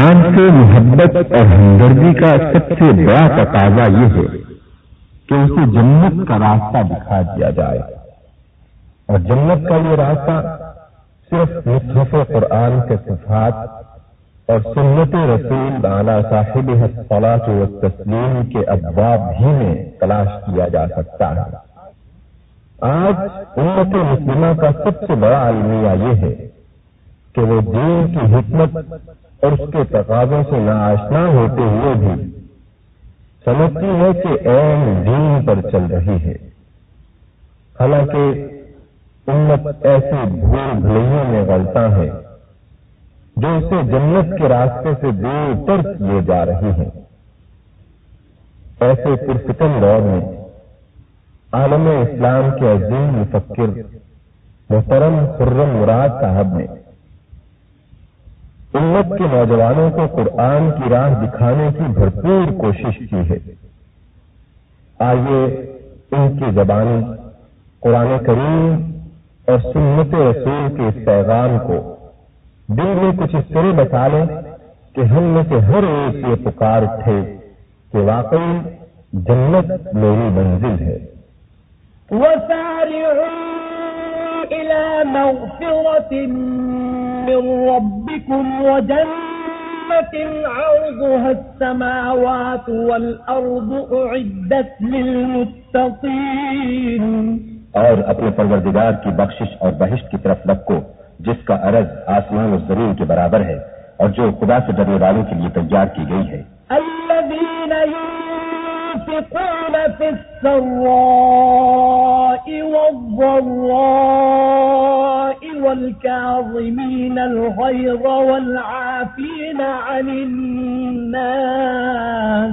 انسان سے محبت اور ہمدردی کا سب سے بڑا تقاضا یہ ہے کہ اسے جنت کا راستہ دکھا دیا جائے۔ اور جنت کا یہ راستہ صرف مصحف قرآن کے صفات اور سنت رسول اعلی صاحب حسلاط و تسلیم کے ابواب ہی میں تلاش کیا جا سکتا ہے۔ آج امت مسلمہ کا سب سے بڑا المیہ یہ ہے کہ وہ دین کی حکمت اور اس کے تقاضوں سے ناشنا ہوتے ہوئے بھی۔ سمجھتی ہے کہ ایم دین پر چل رہی ہے۔ حالانکہ امت ایسی بھول بھلیوں میں غلطہ ہے، جو اسے جنت کے راستے سے دور تر کیے جا رہے ہیں۔ ایسے پرفتن دور میں عالم اسلام کے عظیم مفکر محترم خرم مراد صاحب نے امت کے نوجوانوں کو قرآن کی راہ دکھانے کی بھرپور کوشش کی ہے۔ آئیے ان کی زبانی، قرآن کریم اور سنت رسول کے اس پیغام کو دل میں کچھ اس طرح بتا لیں کہ ہم میں سے ہر ایک یہ پکار تھے کہ واقعی جنت میری منزل ہے۔ إلى مغفرة من ربكم وجنة عرضها السماوات والأرض أعدت للمتقين. اور اپنے پروردگار کی بخشش اور بہشت کی طرف لپکو جس کا عرض آسمان و زمین کے برابر ہے اور جو خدا سے ڈرنے والوں کے لیے تیار کی گئی ہے۔ الذين ينفقون في السراء والضراء والكاظمين الغيظ والعافين عن الناس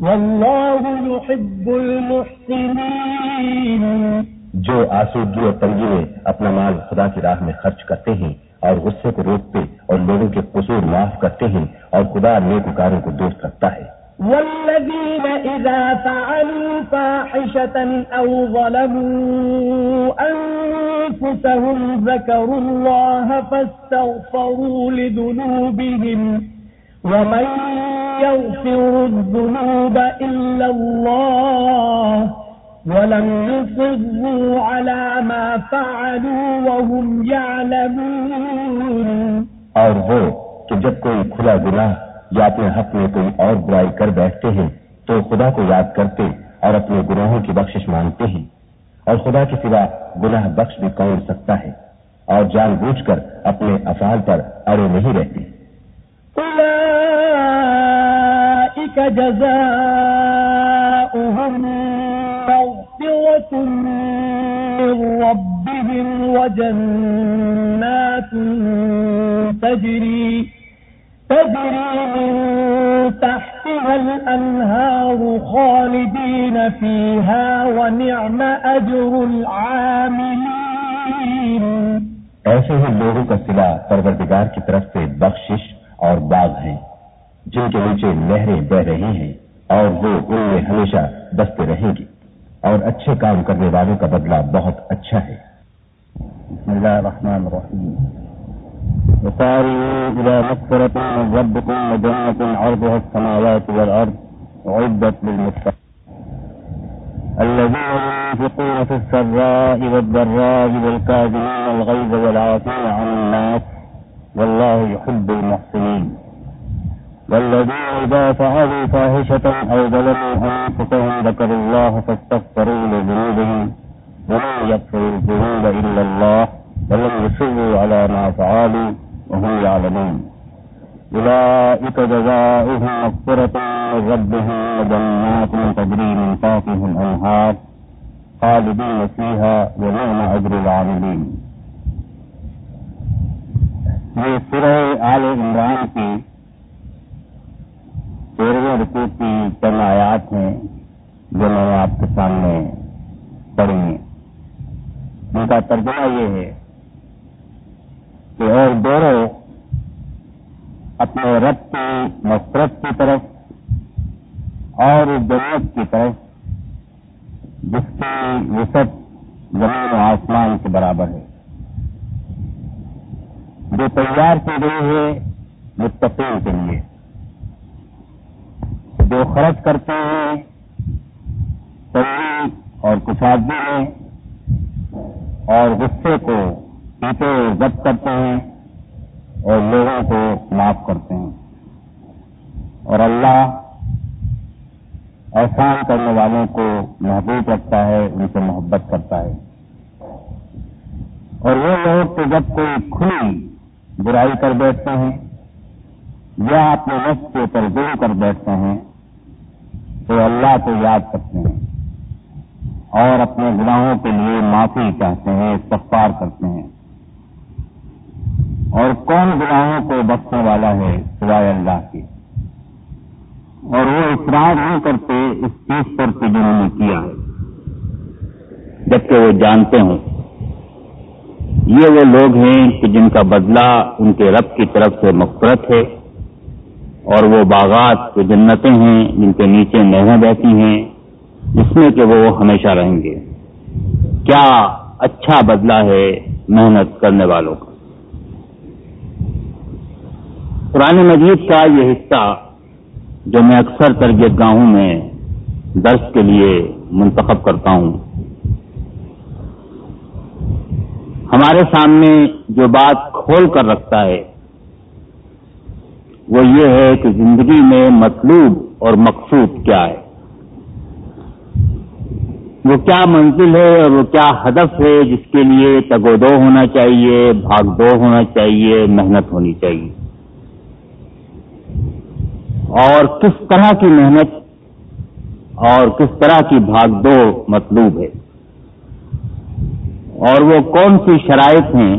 والله يحب المحسنين. جو آسودگی اور تنگی میں اپنا مال خدا کی راہ میں خرچ کرتے ہیں اور غصے کو روکتے اور لوگوں کے قصور معاف کرتے ہیں اور خدا نیکوکاروں کو دوست رکھتا ہے۔ والذين إذا فعلوا فاحشة أو ظلموا أنفسهم ذكروا الله فاستغفروا لذنوبهم ومن يغفر الذنوب إلا الله ولم يصروا على ما فعلوا وهم يعلمون. اور وہ کہ جب کوئی کھلا گناہ یا اپنے حق میں کوئی اور برائی کر بیٹھتے ہیں، تو خدا کو یاد کرتے اور اپنے گناہوں کی بخشش مانگتے ہیں۔ اور خدا کے سوا گناہ بخش بھی کون سکتا ہے اور جان بوجھ کر اپنے افعال پر اڑے نہیں رہتے۔ جزاؤهم مغفرة من ربهم وجنات تجري من تحتها الأنهار خالدين فيها ونعم أجر العاملين. ایسے ہی لوگوں کا سلا پروردگار کی طرف سے بخشش اور باغ ہیں جن کے نیچے نہریں بہ رہی ہیں اور وہ ان میں ہمیشہ بستے رہیں گی اور اچھے کام کرنے والوں کا بدلہ بہت اچھا ہے۔ بسم اللہ الرحمن الرحیم۔ وسارعوا إلى مغفرة من ربكم وجنة عرضها السماوات والأرض أعدت للمتقين. الذين ينفقون في السراء والضراء والكاظمين الغيظ والعافين عن الناس والله يحب المحسنين. والذين إذا فعلوا فاحشة أو ظلموا أنفسهم ذكروا الله فاستغفروا لذنوبهم ومن يغفر الذنوب إلا الله. ولم يصروا على ما فعلوا وهم يعلمون. أولئك جزاؤهم مغفرة من ربهم وجنات تجري من تحتهم الأنهار خالدين فيها ونعم أجر العاملين. یہ سورہ آل عمران کی تیرہویں رکو کی چند آیات ہیں جو میں نے آپ کے سامنے پڑھی ہیں ان کا ترجمہ یہ ہے کہ اور دونوں اپنے رب کی نفرت کی طرف اور جنت کی طرف، جس کی وسط زمین و آسمان کے برابر ہے۔ جو تیار کی گئی ہے متفق کے لیے۔ جو خرچ کرتے ہیں اور کشادی میں اور غصے کو پیتے ضبط کرتے ہیں اور لوگوں کو معاف کرتے ہیں۔ اور اللہ احسان کرنے والوں کو محبوب رکھتا ہے، ان سے محبت کرتا ہے۔ اور وہ لوگ کہ جب کوئی کھلی برائی کر بیٹھتے ہیں یا اپنے وقت کے اوپر ظلم کر بیٹھتے ہیں، تو اللہ کو یاد کرتے ہیں۔ اور اپنے گناہوں کے لیے معافی چاہتے ہیں، استغفار کرتے ہیں۔ اور کون گناہوں کو بخشنے والا ہے سوائے اللہ کی اور وہ اصرار نہیں کرتے اس چیز پر کہ جنہوں نے کیا۔ ہے جبکہ وہ جانتے ہوں۔ یہ وہ لوگ ہیں کہ جن کا بدلہ ان کے رب کی طرف سے مفرت ہے، اور وہ باغات جو جنتیں ہیں، جن کے نیچے نہریں بہتی ہیں جس میں کہ وہ ہمیشہ رہیں گے۔ کیا اچھا بدلہ ہے محنت کرنے والوں کا؟ پرانے مجید کا یہ حصہ جو میں اکثر تربیت گاہوں میں درس کے لیے منتخب کرتا ہوں۔ ہمارے سامنے جو بات کھول کر رکھتا ہے، وہ یہ ہے کہ زندگی میں مطلوب اور مقصود کیا ہے۔ وہ کیا منزل ہے اور وہ کیا ہدف ہے جس کے لیے تگو دو ہونا چاہیے، بھاگ دو ہونا چاہیے، محنت ہونی چاہیے۔ اور کس طرح کی محنت اور کس طرح کی بھاگ دو مطلوب ہے؟ اور وہ کون سی شرائط ہیں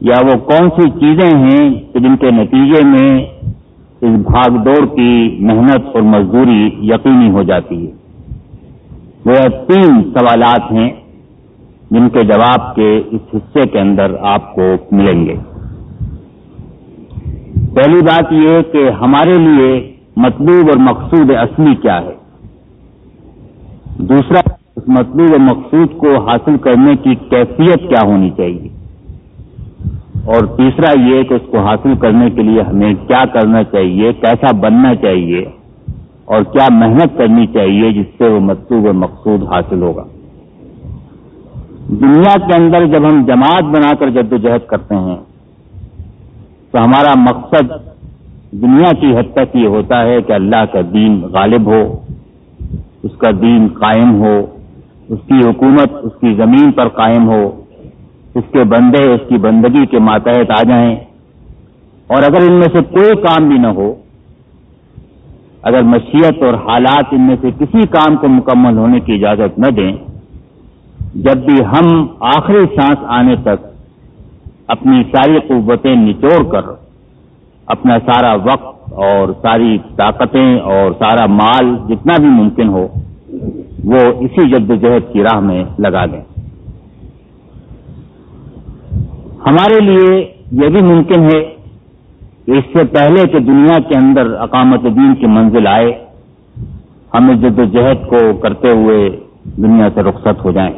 یا وہ کون سی چیزیں ہیں جن کے نتیجے میں اس بھاگ دوڑ کی محنت اور مزدوری یقینی ہو جاتی ہے؟ وہ تین سوالات ہیں جن کے جواب کے اس حصے کے اندر آپ کو ملیں گے۔ پہلی بات یہ کہ ہمارے لیے مطلوب اور مقصود اصلی کیا ہے؟ دوسرا، اس مطلوب اور مقصود کو حاصل کرنے کی کیفیت کیا ہونی چاہیے؟ اور تیسرا یہ کہ اس کو حاصل کرنے کے لیے ہمیں کیا کرنا چاہیے، کیسا بننا چاہیے اور کیا محنت کرنی چاہیے جس سے وہ مطلوب و مقصود حاصل ہوگا؟ دنیا کے اندر جب ہم جماعت بنا کر جد و جہد کرتے ہیں تو ہمارا مقصد دنیا کی حد تک یہ ہوتا ہے کہ اللہ کا دین غالب ہو، اس کا دین قائم ہو، اس کی حکومت اس کی زمین پر قائم ہو، اس کے بندے اس کی بندگی کے ماتحت آ جائیں۔ اور اگر ان میں سے کوئی کام بھی نہ ہو، اگر مشیت اور حالات ان میں سے کسی کام کو مکمل ہونے کی اجازت نہ دیں، جب بھی ہم آخری سانس آنے تک اپنی ساری قوتیں نچوڑ کر، اپنا سارا وقت اور ساری طاقتیں اور سارا مال جتنا بھی ممکن ہو، وہ اسی جد جہد کی راہ میں لگا دیں ہمارے لیے یہ بھی ممکن ہے کہ اس سے پہلے کہ دنیا کے اندر اقامت دین کی منزل آئے ہم اس جد و جہد کو کرتے ہوئے دنیا سے رخصت ہو جائیں۔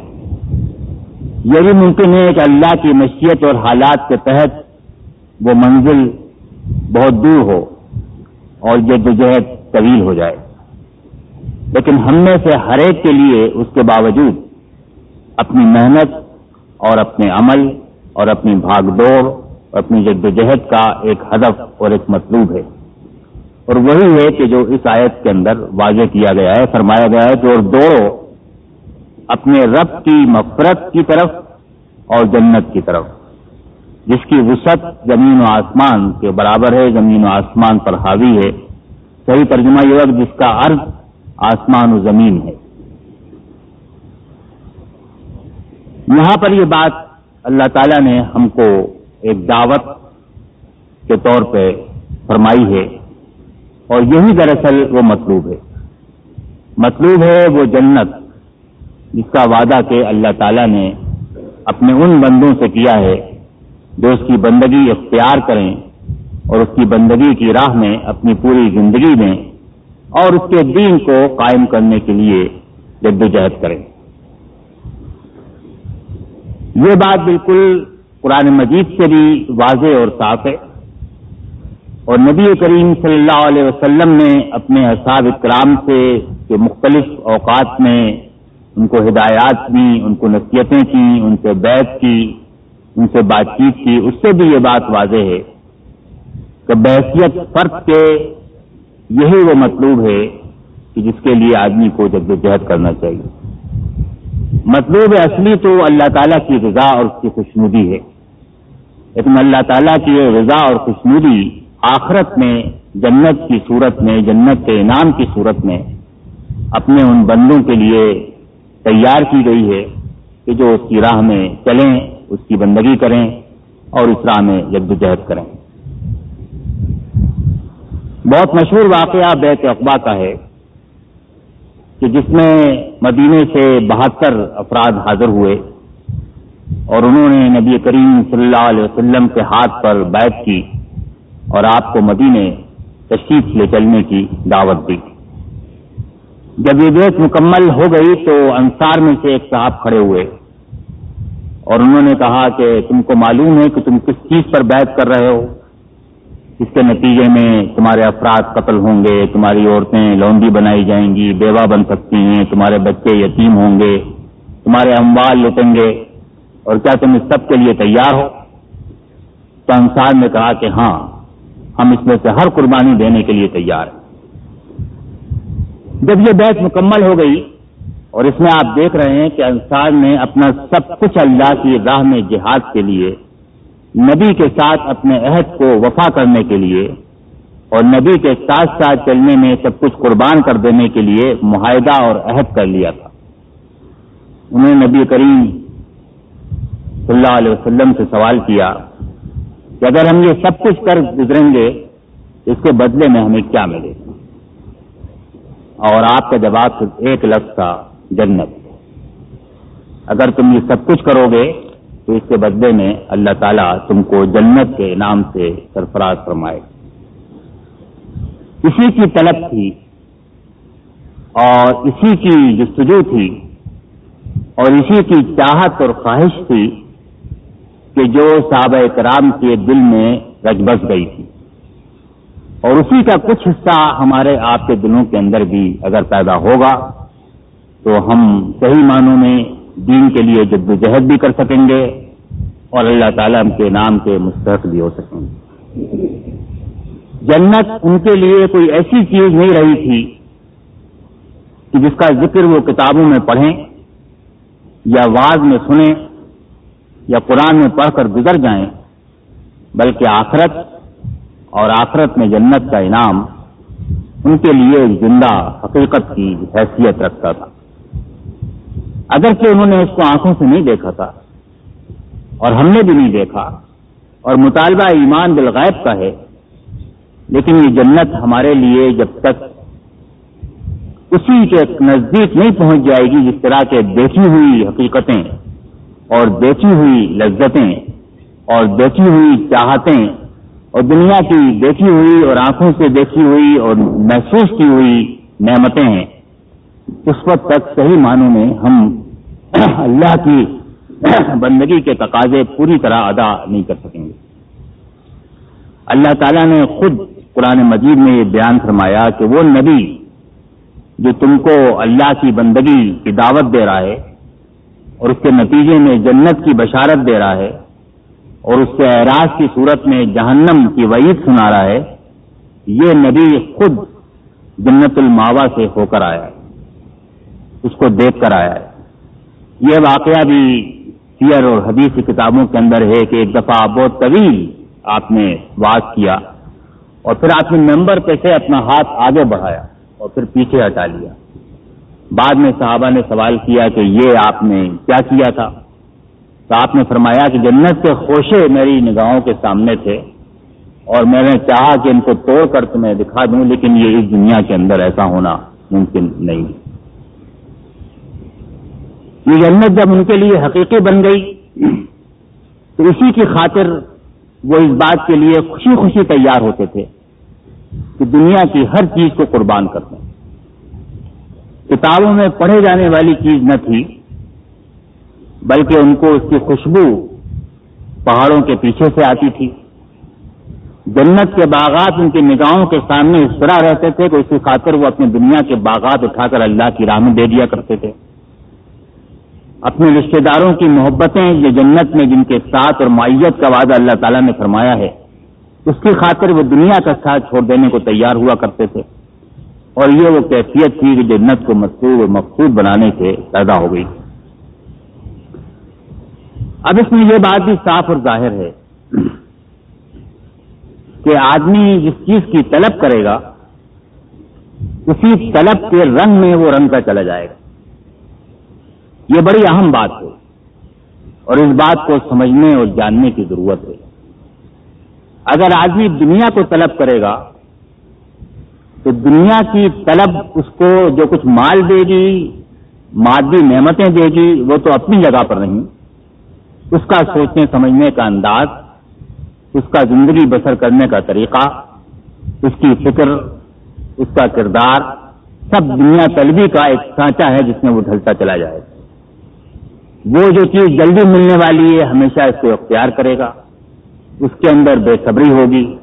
یہ بھی ممکن ہے کہ اللہ کی مشیت اور حالات کے تحت وہ منزل بہت دور ہو اور جد و جہد طویل ہو جائے۔ لیکن ہم میں سے ہر ایک کے لیے اس کے باوجود اپنی محنت اور اپنے عمل اور اپنی بھاگ دوڑ اپنی جد و جہد کا ایک ہدف اور ایک مطلوب ہے۔ اور وہی ہے کہ جو اس آیت کے اندر واضح کیا گیا ہے، فرمایا گیا ہے کہ اور دوڑو اپنے رب کی مفرت کی طرف اور جنت کی طرف۔ جس کی وسعت زمین و آسمان کے برابر ہے، زمین و آسمان پر حاوی ہے۔ صحیح ترجمہ یہ وقت جس کا عرض آسمان و زمین ہے۔ یہاں پر یہ بات اللہ تعالیٰ نے ہم کو ایک دعوت کے طور پہ فرمائی ہے اور یہی دراصل وہ مطلوب ہے۔ مطلوب ہے وہ جنت۔ جس کا وعدہ کہ اللہ تعالیٰ نے اپنے ان بندوں سے کیا ہے جو اس کی بندگی اختیار کریں اور اس کی بندگی کی راہ میں اپنی پوری زندگی میں اور اس کے دین کو قائم کرنے کے لیے جدوجہد کریں۔ یہ بات بالکل قرآن مجید سے بھی واضح اور صاف ہے اور نبی کریم صلی اللہ علیہ وسلم نے اپنے اصحاب اکرام سے کہ مختلف اوقات میں ان کو ہدایات دی، ان کو نصیحتیں کی، ان سے بیت کی، ان سے بات چیت کی، اس سے بھی یہ بات واضح ہے کہ بحثیت فرق کے یہی وہ مطلوب ہے کہ جس کے لیے آدمی کو جد جہد کرنا چاہیے۔ مطلوب اصلی تو اللہ تعالیٰ کی رضا اور اس کی خوشنودی ہے۔ لیکن اللہ تعالیٰ کی یہ رضا اور خوشنودی آخرت میں، جنت کی صورت میں، جنت کے انعام کی صورت میں، اپنے ان بندوں کے لیے تیار کی گئی ہے کہ جو اس کی راہ میں چلیں، اس کی بندگی کریں اور اس راہ میں جدوجہد کریں۔ بہت مشہور واقعہ بیت اقبا کا ہے کہ جس میں مدینے سے بہتر افراد حاضر ہوئے اور انہوں نے نبی کریم صلی اللہ علیہ وسلم کے ہاتھ پر بیت کی اور آپ کو مدینے تشریف لے چلنے کی دعوت دی۔ جب یہ بیت مکمل ہو گئی تو انصار میں سے ایک صاحب کھڑے ہوئے اور انہوں نے کہا کہ تم کو معلوم ہے کہ تم کس چیز پر بیت کر رہے ہو اس کے نتیجے میں تمہارے افراد قتل ہوں گے، تمہاری عورتیں لونڈی بنائی جائیں گی، بیوہ بن سکتی ہیں، تمہارے بچے یتیم ہوں گے، تمہارے اموال لٹیں گے، اور کیا تم اس سب کے لیے تیار ہو؟ تو انصار نے کہا کہ ہاں ہم اس میں سے ہر قربانی دینے کے لیے تیار ہیں۔ جب یہ بیت مکمل ہو گئی اور اس میں آپ دیکھ رہے ہیں کہ انصار نے اپنا سب کچھ اللہ کی راہ میں جہاد کے لیے، نبی کے ساتھ اپنے عہد کو وفا کرنے کے لیے اور نبی کے ساتھ ساتھ چلنے میں سب کچھ قربان کر دینے کے لیے معاہدہ اور عہد کر لیا تھا۔ انہوں نے نبی کریم صلی اللہ علیہ وسلم سے سوال کیا کہ اگر ہم یہ سب کچھ کر گزریں گے، اس کے بدلے میں ہمیں کیا ملے؟ گا اور آپ کا جواب صرف ایک لفظ تھا، جنت۔ اگر تم یہ سب کچھ کرو گے، تو اس کے بدلے میں اللہ تعالیٰ تم کو جنت کے انعام سے سرفراز فرمائے اسی کی طلب تھی اور اسی کی جستجو تھی اور اسی کی چاہت اور خواہش تھی کہ جو صحابہ کرام کے دل میں رج بس گئی تھی۔ اور اسی کا کچھ حصہ ہمارے آپ کے دلوں کے اندر بھی اگر پیدا ہوگا، تو ہم صحیح معنوں میں دین کے لیے جد و جہد بھی کر سکیں گے اور اللہ تعالیٰ کے نام کے مستحق بھی ہو سکیں گے۔ جنت ان کے لیے کوئی ایسی چیز نہیں رہی تھی کہ جس کا ذکر وہ کتابوں میں پڑھیں یا واز میں سنیں یا قرآن میں پڑھ کر گزر جائیں، بلکہ آخرت اور آخرت میں جنت کا انعام ان کے لیے زندہ حقیقت کی حیثیت رکھتا تھا۔ اگرچہ انہوں نے اس کو آنکھوں سے نہیں دیکھا تھا اور ہم نے بھی نہیں دیکھا اور مطالبہ ایمان بالغیب کا ہے، لیکن یہ جنت ہمارے لیے جب تک اسی کے نزدیک نہیں پہنچ جائے گی جس طرح کے دیکھی ہوئی حقیقتیں اور دیکھی ہوئی لذتیں اور دیکھی ہوئی چاہتیں اور دنیا کی دیکھی ہوئی اور آنکھوں سے دیکھی ہوئی اور محسوس کی ہوئی نعمتیں ہیں۔ اس وقت تک صحیح معنوں میں ہم اللہ کی بندگی کے تقاضے پوری طرح ادا نہیں کر سکیں گے۔ اللہ تعالیٰ نے خود قرآن مجید میں یہ بیان فرمایا کہ وہ نبی جو تم کو اللہ کی بندگی کی دعوت دے رہا ہے اور اس کے نتیجے میں جنت کی بشارت دے رہا ہے اور اس سے اعراض کی صورت میں جہنم کی وعید سنا رہا ہے، یہ نبی خود جنت الماوا سے ہو کر آیا ہے، اس کو دیکھ کر آیا ہے۔ یہ واقعہ بھی سیر اور حدیث کی کتابوں کے اندر ہے کہ ایک دفعہ بہت طویل آپ نے واز کیا اور پھر آپ نے ممبر پہ سے اپنا ہاتھ آگے بڑھایا اور پھر پیچھے ہٹا لیا۔ بعد میں صحابہ نے سوال کیا کہ یہ آپ نے کیا کیا تھا؟ تو آپ نے فرمایا کہ جنت کے خوشے میری نگاہوں کے سامنے تھے اور میں نے چاہا کہ ان کو توڑ کر تمہیں دکھا دوں، لیکن یہ اس دنیا کے اندر ایسا ہونا ممکن نہیں۔ یہ جنت جب ان کے لیے حقیقی بن گئی، تو اسی کی خاطر وہ اس بات کے لیے خوشی خوشی تیار ہوتے تھے کہ دنیا کی ہر چیز کو قربان کر دیں۔ کتابوں میں پڑھے جانے والی چیز نہ تھی بلکہ ان کو اس کی خوشبو پہاڑوں کے پیچھے سے آتی تھی۔ جنت کے باغات ان کی نگاہوں کے سامنے اس طرح رہتے تھے کہ اسی خاطر وہ اپنی دنیا کے باغات اٹھا کر اللہ کی راہ میں دے دیا کرتے تھے۔ اپنے رشتے داروں کی محبتیں یہ جنت میں جن کے ساتھ اور معیت کا وعدہ اللہ تعالیٰ نے فرمایا ہے، اس کی خاطر وہ دنیا کا ساتھ چھوڑ دینے کو تیار ہوا کرتے تھے۔ اور یہ وہ کیفیت تھی کہ جنت کو مصروف و مقصود بنانے سے پیدا ہو گئی۔ اب اس میں یہ بات بھی صاف اور ظاہر ہے کہ آدمی جس چیز کی طلب کرے گا، اسی طلب کے رنگ میں وہ رنگ کا چلا جائے گا۔ یہ بڑی اہم بات ہے اور اس بات کو سمجھنے اور جاننے کی ضرورت ہے۔ اگر آدمی دنیا کو طلب کرے گا، تو دنیا کی طلب اس کو جو کچھ مال دے گی، مادی نعمتیں دے گی، وہ تو اپنی جگہ پر نہیں۔ اس کا سوچنے، سمجھنے کا انداز، اس کا زندگی بسر کرنے کا طریقہ، اس کی فکر، اس کا کردار، سب دنیا طلبی کا ایک سانچہ ہے جس میں وہ ڈھلتا چلا جائے وہ جو چیز جلدی ملنے والی ہے، ہمیشہ اس کو اختیار کرے گا۔ اس کے اندر بے صبری ہوگی۔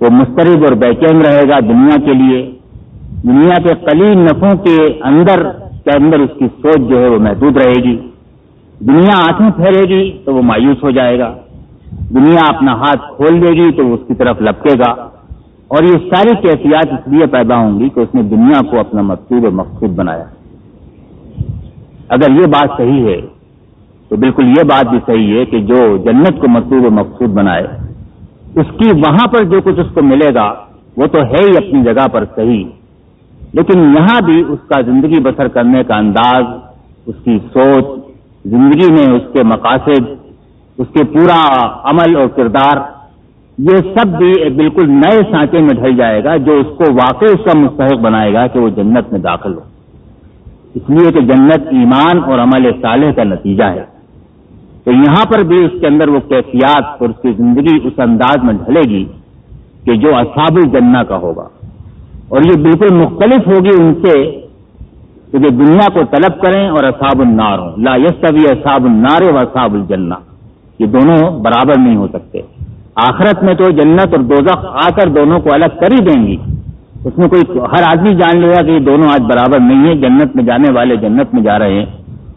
وہ مسترد اور بے چین رہے گا دنیا کے لیے۔ دنیا کے قلیل نفوں کے اندر کے اندر اس کی سوچ جو ہے وہ محدود رہے گی۔ دنیا آنکھیں پھیرے گی تو وہ مایوس ہو جائے گا۔ دنیا اپنا ہاتھ کھول دے گی تو وہ اس کی طرف لپکے گا۔ اور یہ ساری کیفیات اس لیے پیدا ہوں گی کہ اس نے دنیا کو اپنا مقصود اور مقصود بنایا۔ اگر یہ بات صحیح ہے، تو بالکل یہ بات بھی صحیح ہے کہ جو جنت کو مقصود و مقصود بنائے، اس کی وہاں پر جو کچھ اس کو ملے گا، وہ تو ہے ہی اپنی جگہ پر صحیح۔ لیکن یہاں بھی اس کا زندگی بسر کرنے کا انداز، اس کی سوچ زندگی میں اس کے مقاصد، اس کے پورا عمل اور کردار، یہ سب بھی ایک بالکل نئے سانچے میں ڈھل جائے گا جو اس کو واقعی اس کا مستحق بنائے گا کہ وہ جنت میں داخل ہو۔ اس لیے کہ جنت ایمان اور عمل صالح کا نتیجہ ہے۔ تو یہاں پر بھی اس کے اندر وہ کیفیات اور اس کی زندگی اس انداز میں ڈھلے گی کہ جو اصاب الجنہ کا ہوگا۔ اور یہ بالکل مختلف ہوگی ان سے کہ جو دنیا کو طلب کریں اور اصاب النار ہوں۔ لا یس طبی اصاب النار و اصاب الجنہ۔ یہ دونوں برابر نہیں ہو سکتے۔ آخرت میں تو جنت اور دوزخ آ کر دونوں کو الگ کر ہی دیں گی۔ اس میں کوئی ہر آدمی جان لے گا کہ یہ دونوں آج برابر نہیں ہے جنت میں جانے والے جنت میں جا رہے ہیں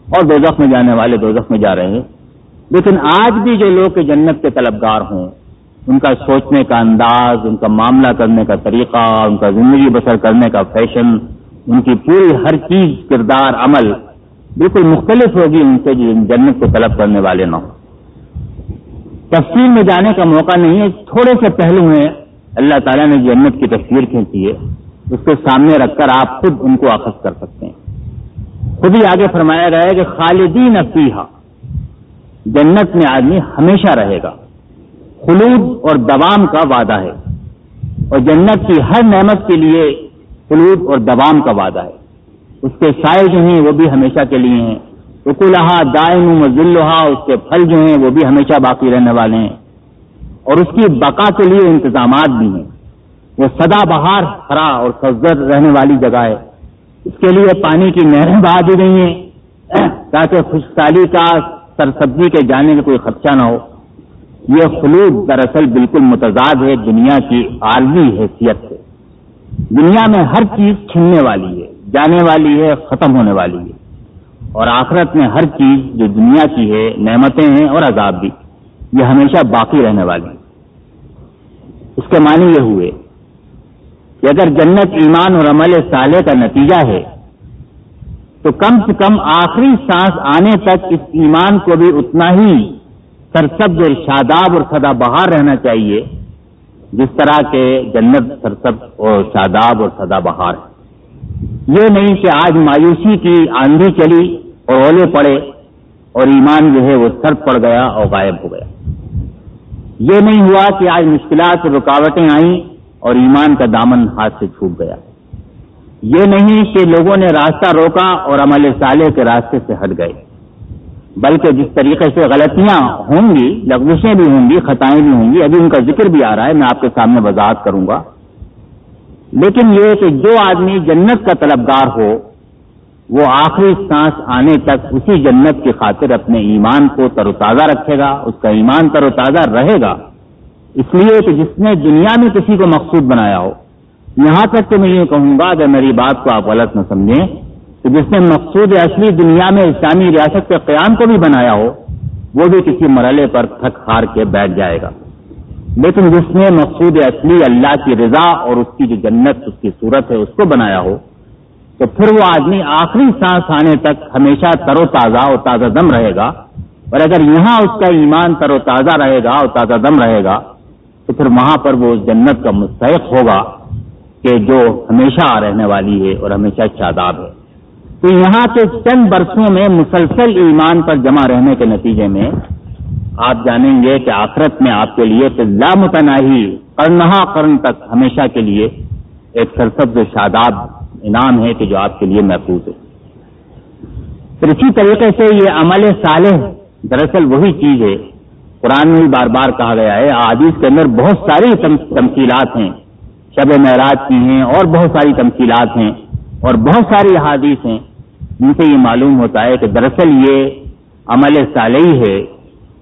اور دوزخ میں جانے والے دوزخ میں جا رہے ہیں۔ لیکن آج بھی جو لوگ جنت کے طلبگار ہوں، ان کا سوچنے کا انداز، ان کا معاملہ کرنے کا طریقہ، ان کا زندگی بسر کرنے کا فیشن ان کی پوری ہر چیز، کردار، عمل بالکل مختلف ہوگی ان سے جو جنت کو طلب کرنے والے نہ ہوں۔ تفصیل میں جانے کا موقع نہیں ہے، تھوڑے سے پہلو ہیں۔ اللہ تعالیٰ نے جنت کی تصویر کھینچی ہے۔ اس کو سامنے رکھ کر آپ خود ان کو اخذ کر سکتے ہیں۔ خود ہی آگے فرمایا گیا ہے کہ خالدین افیحا جنت میں آدمی ہمیشہ رہے گا۔ خلود اور دوام کا وعدہ ہے۔ اور جنت کی ہر نعمت کے لیے خلود اور دوام کا وعدہ ہے۔ اس کے سائے جو ہیں وہ بھی ہمیشہ کے لیے ہیں۔ رکولہ دائم ذلحا اس کے پھل جو ہیں وہ بھی ہمیشہ باقی رہنے والے ہیں۔ اور اس کی بقا کے لیے انتظامات بھی ہیں۔ وہ سدا بہار ہرا اور سزر رہنے والی جگہ ہے۔ اس کے لیے پانی کی نہریں بہا دی گئی ہیں۔ تاکہ خوشحالی کا سرسبزی کے جانے کا کوئی خدشہ نہ ہو۔ یہ خلوص دراصل بالکل متضاد ہے۔ دنیا کی عالمی حیثیت۔ سے دنیا میں ہر چیز چھننے والی ہے، جانے والی ہے، ختم ہونے والی ہے۔ اور آخرت میں ہر چیز جو دنیا کی ہے، نعمتیں ہیں اور عذاب بھی، یہ ہمیشہ باقی رہنے والی اس کے معنی یہ ہوئے کہ اگر جنت ایمان اور عمل صالح کا نتیجہ ہے، تو کم سے کم آخری سانس آنے تک اس ایمان کو بھی اتنا ہی سرسبز اور شاداب اور سدا بہار رہنا چاہیے جس طرح کے جنت سرسب اور شاداب اور سدا بہار ہے۔ یہ نہیں کہ آج مایوسی کی آندھی چلی اور اولے پڑے اور ایمان جو ہے وہ سر پڑ گیا اور غائب ہو گیا۔ یہ نہیں ہوا کہ آج مشکلات اور رکاوٹیں آئیں اور ایمان کا دامن ہاتھ سے چھوٹ گیا۔ یہ نہیں کہ لوگوں نے راستہ روکا اور عمل صالح کے راستے سے ہٹ گئے۔ بلکہ جس طریقے سے غلطیاں ہوں گی، لغزشیں بھی ہوں گی، خطائیں بھی ہوں گی، ابھی ان کا ذکر بھی آ رہا ہے، میں آپ کے سامنے وضاحت کروں گا۔ لیکن یہ کہ جو آدمی جنت کا طلبگار ہو، وہ آخری سانس آنے تک اسی جنت کی خاطر اپنے ایمان کو تر و تازہ رکھے گا، اس کا ایمان تر و تازہ رہے گا۔ اس لیے کہ جس نے دنیا میں کسی کو مقصود بنایا ہو، یہاں تک کہ میں یہ کہوں گا اگر میری بات کو آپ غلط نہ سمجھیں۔ کہ جس نے مقصود اصلی دنیا میں اسلامی ریاست کے قیام کو بھی بنایا ہو، وہ بھی کسی مرحلے پر تھک ہار کے بیٹھ جائے گا۔ لیکن جس نے مقصود اصلی اللہ کی رضا اور اس کی جو جنت، اس کی صورت ہے، اس کو بنایا ہو، تو پھر وہ آدمی آخری سانس آنے تک ہمیشہ تر و تازہ اور تازہ دم رہے گا۔ اور اگر یہاں اس کا ایمان تر و تازہ رہے گا اور تازہ دم رہے گا، تو پھر وہاں پر وہ اس جنت کا مستحق ہوگا کہ جو ہمیشہ رہنے والی ہے اور ہمیشہ شاداب ہے۔ تو یہاں کے چند برسوں میں مسلسل ایمان پر جمع رہنے کے نتیجے میں آپ جانیں گے کہ آخرت میں آپ کے لیے لامتناہی کرنہا کرن تک ہمیشہ کے لیے ایک سرسبز شاداب انعام ہے کہ جو آپ کے لیے محفوظ ہے۔ پھر اسی طریقے سے یہ عمل صالح دراصل وہی چیز ہے۔ قرآن میں بار بار کہا گیا ہے آدیش کے اندر بہت ساری تمثیلات ہیں۔ شب معراج کی ہیں اور بہت ساری تمثیلات ہیں اور بہت ساری احادیث ہیں۔ جن سے یہ معلوم ہوتا ہے کہ دراصل یہ عمل صالحی ہے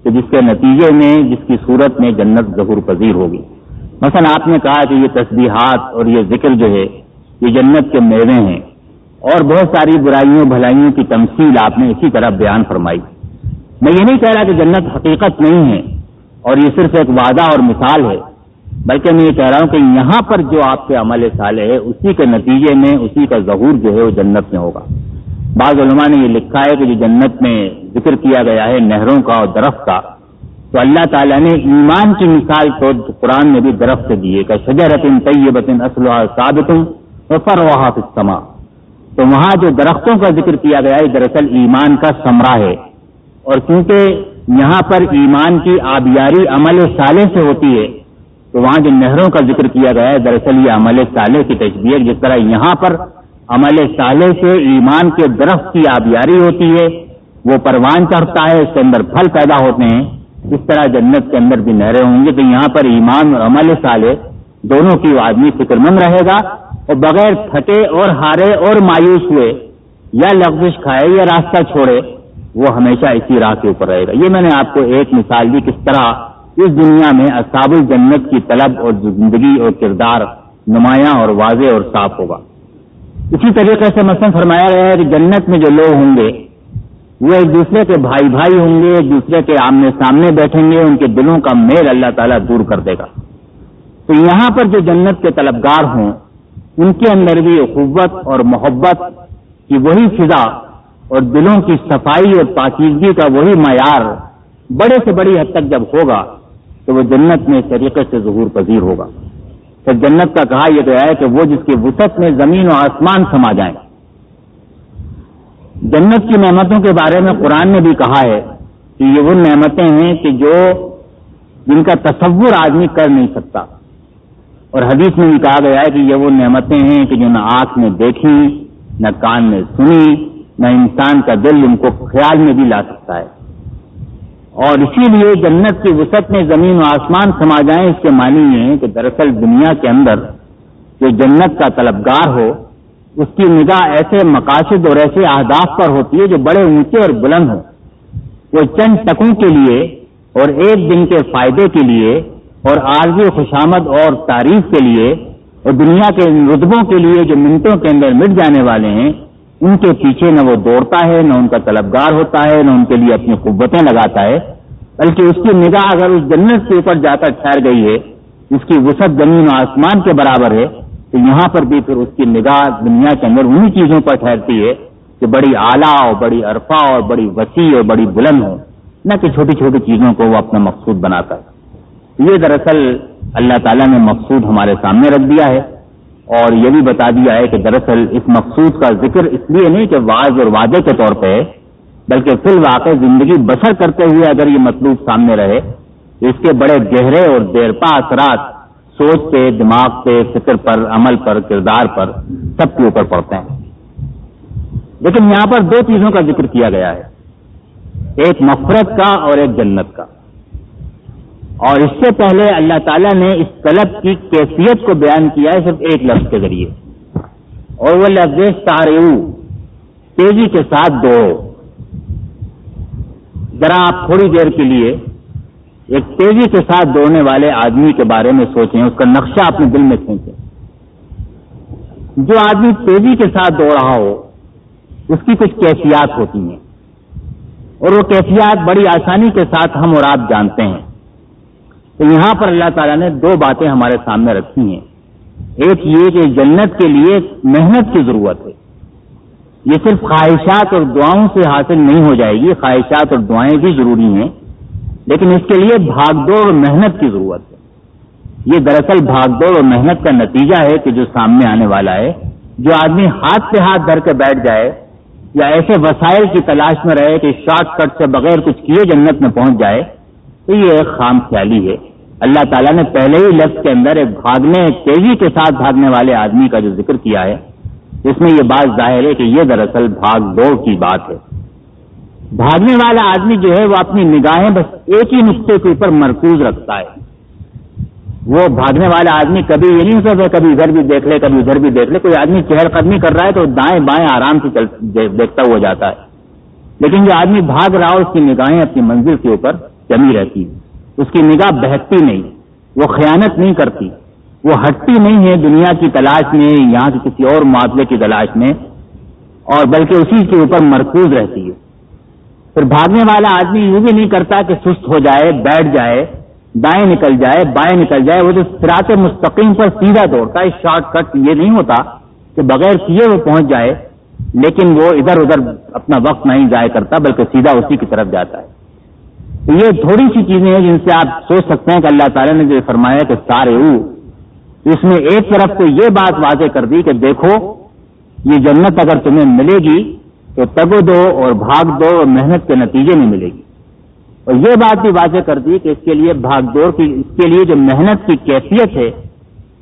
کہ جس کے نتیجے میں، جس کی صورت میں جنت ظہور پذیر ہوگی۔ مثلا آپ نے کہا کہ یہ تسبیحات اور یہ ذکر جو ہے، یہ جنت کے میوے ہیں۔ اور بہت ساری برائیوں، بھلائیوں کی تمثیل آپ نے اسی طرح بیان فرمائی۔ میں یہ نہیں کہہ رہا کہ جنت حقیقت نہیں ہے اور یہ صرف ایک وعدہ اور مثال ہے، بلکہ میں یہ کہہ رہا ہوں کہ یہاں پر جو آپ کے عمل سال ہے، اسی کے نتیجے میں، اسی کا ظہور جو ہے وہ جنت میں ہوگا۔ بعض علماء نے یہ لکھا ہے کہ جو جنت میں ذکر کیا گیا ہے نہروں کا اور درخت کا، تو اللہ تعالیٰ نے ایمان کی مثال تو قرآن میں بھی درخت دیے، کہ شجرتن طیبتن اسلحہ ثابتن وفروا فی تو وہاں جو درختوں کا ذکر کیا گیا ہے، دراصل ایمان کا سمرہ ہے۔ اور کیونکہ یہاں پر ایمان کی آبیاری عمل سالے سے ہوتی ہے، تو وہاں جو نہروں کا ذکر کیا گیا ہے، دراصل یہ عمل سالے کی تشبیہ جس طرح یہاں پر عمل سالے سے ایمان کے درخت کی آبیاری ہوتی ہے، وہ پروان چڑھتا ہے، اس کے اندر پھل پیدا ہوتے ہیں۔ اس طرح جنت کے اندر بھی نہریں ہوں گی، تو یہاں پر ایمان اور عمل سالے دونوں کی آدمی فکر مند رہے گا۔ اور بغیر تھکے اور ہارے اور مایوس ہوئے، یا لفظش کھائے یا راستہ چھوڑے، وہ ہمیشہ اسی راہ کے اوپر رہے گا۔ یہ میں نے آپ کو ایک مثال دی کس طرح اس دنیا میں اصاب الجنت کی طلب اور زندگی اور کردار نمایاں اور واضح اور صاف ہوگا۔ اسی طریقے سے مثلاً فرمایا گیا ہے کہ جنت میں جو لوگ ہوں گے، وہ ایک دوسرے کے بھائی بھائی ہوں گے، ایک دوسرے کے آمنے سامنے بیٹھیں گے، ان کے دلوں کا میل اللہ تعالیٰ دور کر دے گا۔ تو یہاں پر جو جنت کے طلبگار ہوں، ان کے اندر بھی قوت اور محبت کی وہی فضا اور دلوں کی صفائی اور پاکیزگی کا وہی معیار بڑے سے بڑی حد تک جب ہوگا، تو وہ جنت میں طریقے سے ظہور پذیر ہوگا۔ پھر جنت کا کہا یہ گیا ہے کہ وہ جس کی وسعت میں زمین و آسمان سما جائیں۔ جنت کی نعمتوں کے بارے میں قرآن نے بھی کہا ہے کہ یہ وہ نعمتیں ہیں کہ جو جن کا تصور آدمی کر نہیں سکتا۔ اور حدیث میں بھی کہا گیا ہے کہ یہ وہ نعمتیں ہیں کہ جو نہ آنکھ میں دیکھی نہ کان میں سنی نہ انسان کا دل ان کو خیال میں بھی لا سکتا ہے۔ اور اسی لیے جنت کی وسعت میں زمین و آسمان سما جائیں اس کے معنی یہ ہے کہ دراصل دنیا کے اندر جو جنت کا طلبگار ہو، اس کی نگاہ ایسے مقاصد اور ایسے اہداف پر ہوتی ہے جو بڑے اونچے اور بلند ہوں۔ وہ چند ٹکوں کے لیے اور ایک دن کے فائدے کے لیے اور عارضی خوشامد اور تعریف کے لیے اور دنیا کے رتبوں کے لیے جو منٹوں کے اندر مٹ جانے والے ہیں ان کے پیچھے نہ وہ دوڑتا ہے، نہ ان کا طلبگار ہوتا ہے، نہ ان کے لیے اپنی قوتیں لگاتا ہے، بلکہ اس کی نگاہ اگر اس جنت کے اوپر جا کر ٹھہر گئی ہے جس کی وسعت زمین و آسمان کے برابر ہے، تو یہاں پر بھی پھر اس کی نگاہ دنیا کے اندر انہی چیزوں پر ٹھہرتی ہے کہ بڑی اعلیٰ اور بڑی عرفہ اور بڑی وسیع اور بڑی بلند ہو، نہ کہ چھوٹی چھوٹی چیزوں کو وہ اپنا مقصود بناتا ہے یہ دراصل اللہ تعالیٰ نے مقصود ہمارے سامنے رکھ دیا ہے۔ اور یہ بھی بتا دیا ہے کہ دراصل اس مقصود کا ذکر اس لیے نہیں کہ واضح اور واضح کے طور پہ بلکہ فی الواقع زندگی بسر کرتے ہوئے اگر یہ مطلوب سامنے رہے، تو اس کے بڑے گہرے اور دیرپا اثرات سوچ پہ، دماغ پہ، فکر پر، عمل پر، کردار پر سب کے اوپر پڑتے ہیں۔ لیکن یہاں پر دو چیزوں کا ذکر کیا گیا ہے، ایک مفرت کا اور ایک جنت کا۔ اور اس سے پہلے اللہ تعالیٰ نے اس طلب کی کیفیت کو بیان کیا ہے صرف ایک لفظ کے ذریعے۔ اور وہ لفظ تارے تیزی کے ساتھ دو ذرا آپ تھوڑی دیر کے لیے ایک تیزی کے ساتھ دوڑنے والے آدمی کے بارے میں سوچیں، اس کا نقشہ اپنے دل میں کھینچیں۔ جو آدمی تیزی کے ساتھ دوڑ رہا ہو، اس کی کچھ کیفیات ہوتی ہیں۔ اور وہ کیفیات بڑی آسانی کے ساتھ ہم اور آپ جانتے ہیں۔ تو یہاں پر اللہ تعالیٰ نے دو باتیں ہمارے سامنے رکھی ہیں۔ ایک یہ کہ جنت کے لیے محنت کی ضرورت ہے۔ یہ صرف خواہشات اور دعاؤں سے حاصل نہیں ہو جائے گی، خواہشات اور دعائیں بھی ضروری ہیں، لیکن اس کے لیے بھاگ دوڑ اور محنت کی ضرورت ہے۔ یہ دراصل بھاگ دوڑ اور محنت کا نتیجہ ہے کہ جو سامنے آنے والا ہے، جو آدمی ہاتھ پہ ہاتھ دھر کے بیٹھ جائے یا ایسے وسائل کی تلاش میں رہے کہ شارٹ کٹ سے بغیر کچھ کیے جنت میں پہنچ جائے تو یہ ایک خام خیالی ہے۔ اللہ تعالیٰ نے پہلے ہی لفظ کے اندر ایک بھاگنے تیزی کے ساتھ بھاگنے والے آدمی کا جو ذکر کیا ہے، اس میں یہ بات ظاہر ہے کہ یہ دراصل بھاگ دوڑ کی بات ہے۔ بھاگنے والا آدمی جو ہے، وہ اپنی نگاہیں بس ایک ہی نقطے کے اوپر مرکوز رکھتا ہے۔ وہ بھاگنے والا آدمی کبھی یہ نہیں ہو کبھی ادھر بھی دیکھ لے، کبھی ادھر بھی دیکھ لے۔ کوئی آدمی چہل قدمی کر رہا ہے تو دائیں بائیں آرام سے دیکھتا ہوا جاتا ہے۔ لیکن جو آدمی بھاگ رہا ہو اس کی نگاہیں اپنی منزل کے اوپر جمی رہتی اس کی نگاہ بہتتی نہیں، وہ خیانت نہیں کرتی۔ وہ ہٹتی نہیں ہے دنیا کی تلاش میں، یہاں کے کسی اور معاملے کی تلاش میں، اور بلکہ اسی کے اوپر مرکوز رہتی ہے۔ پھر بھاگنے والا آدمی یوں بھی نہیں کرتا کہ سست ہو جائے، بیٹھ جائے، دائیں نکل جائے، بائیں نکل جائے۔ وہ جو سراط مستقیم پر سیدھا دوڑتا ہے، شارٹ کٹ یہ نہیں ہوتا کہ بغیر کیے وہ پہنچ جائے، لیکن وہ ادھر ادھر اپنا وقت نہیں ضائع کرتا، بلکہ سیدھا اسی کی طرف جاتا ہے۔ یہ تھوڑی سی چیزیں ہیں جن سے آپ سوچ سکتے ہیں کہ اللہ تعالیٰ نے جو فرمایا کہ سارے او، اس میں ایک طرف تو یہ بات واضح کر دی کہ دیکھو، یہ جنت اگر تمہیں ملے گی تو تگو دو اور بھاگ دو اور محنت کے نتیجے میں ملے گی۔ اور یہ بات بھی واضح کر دی کہ اس کے لیے بھاگ دوڑ کی، اس کے لیے جو محنت کی کیفیت ہے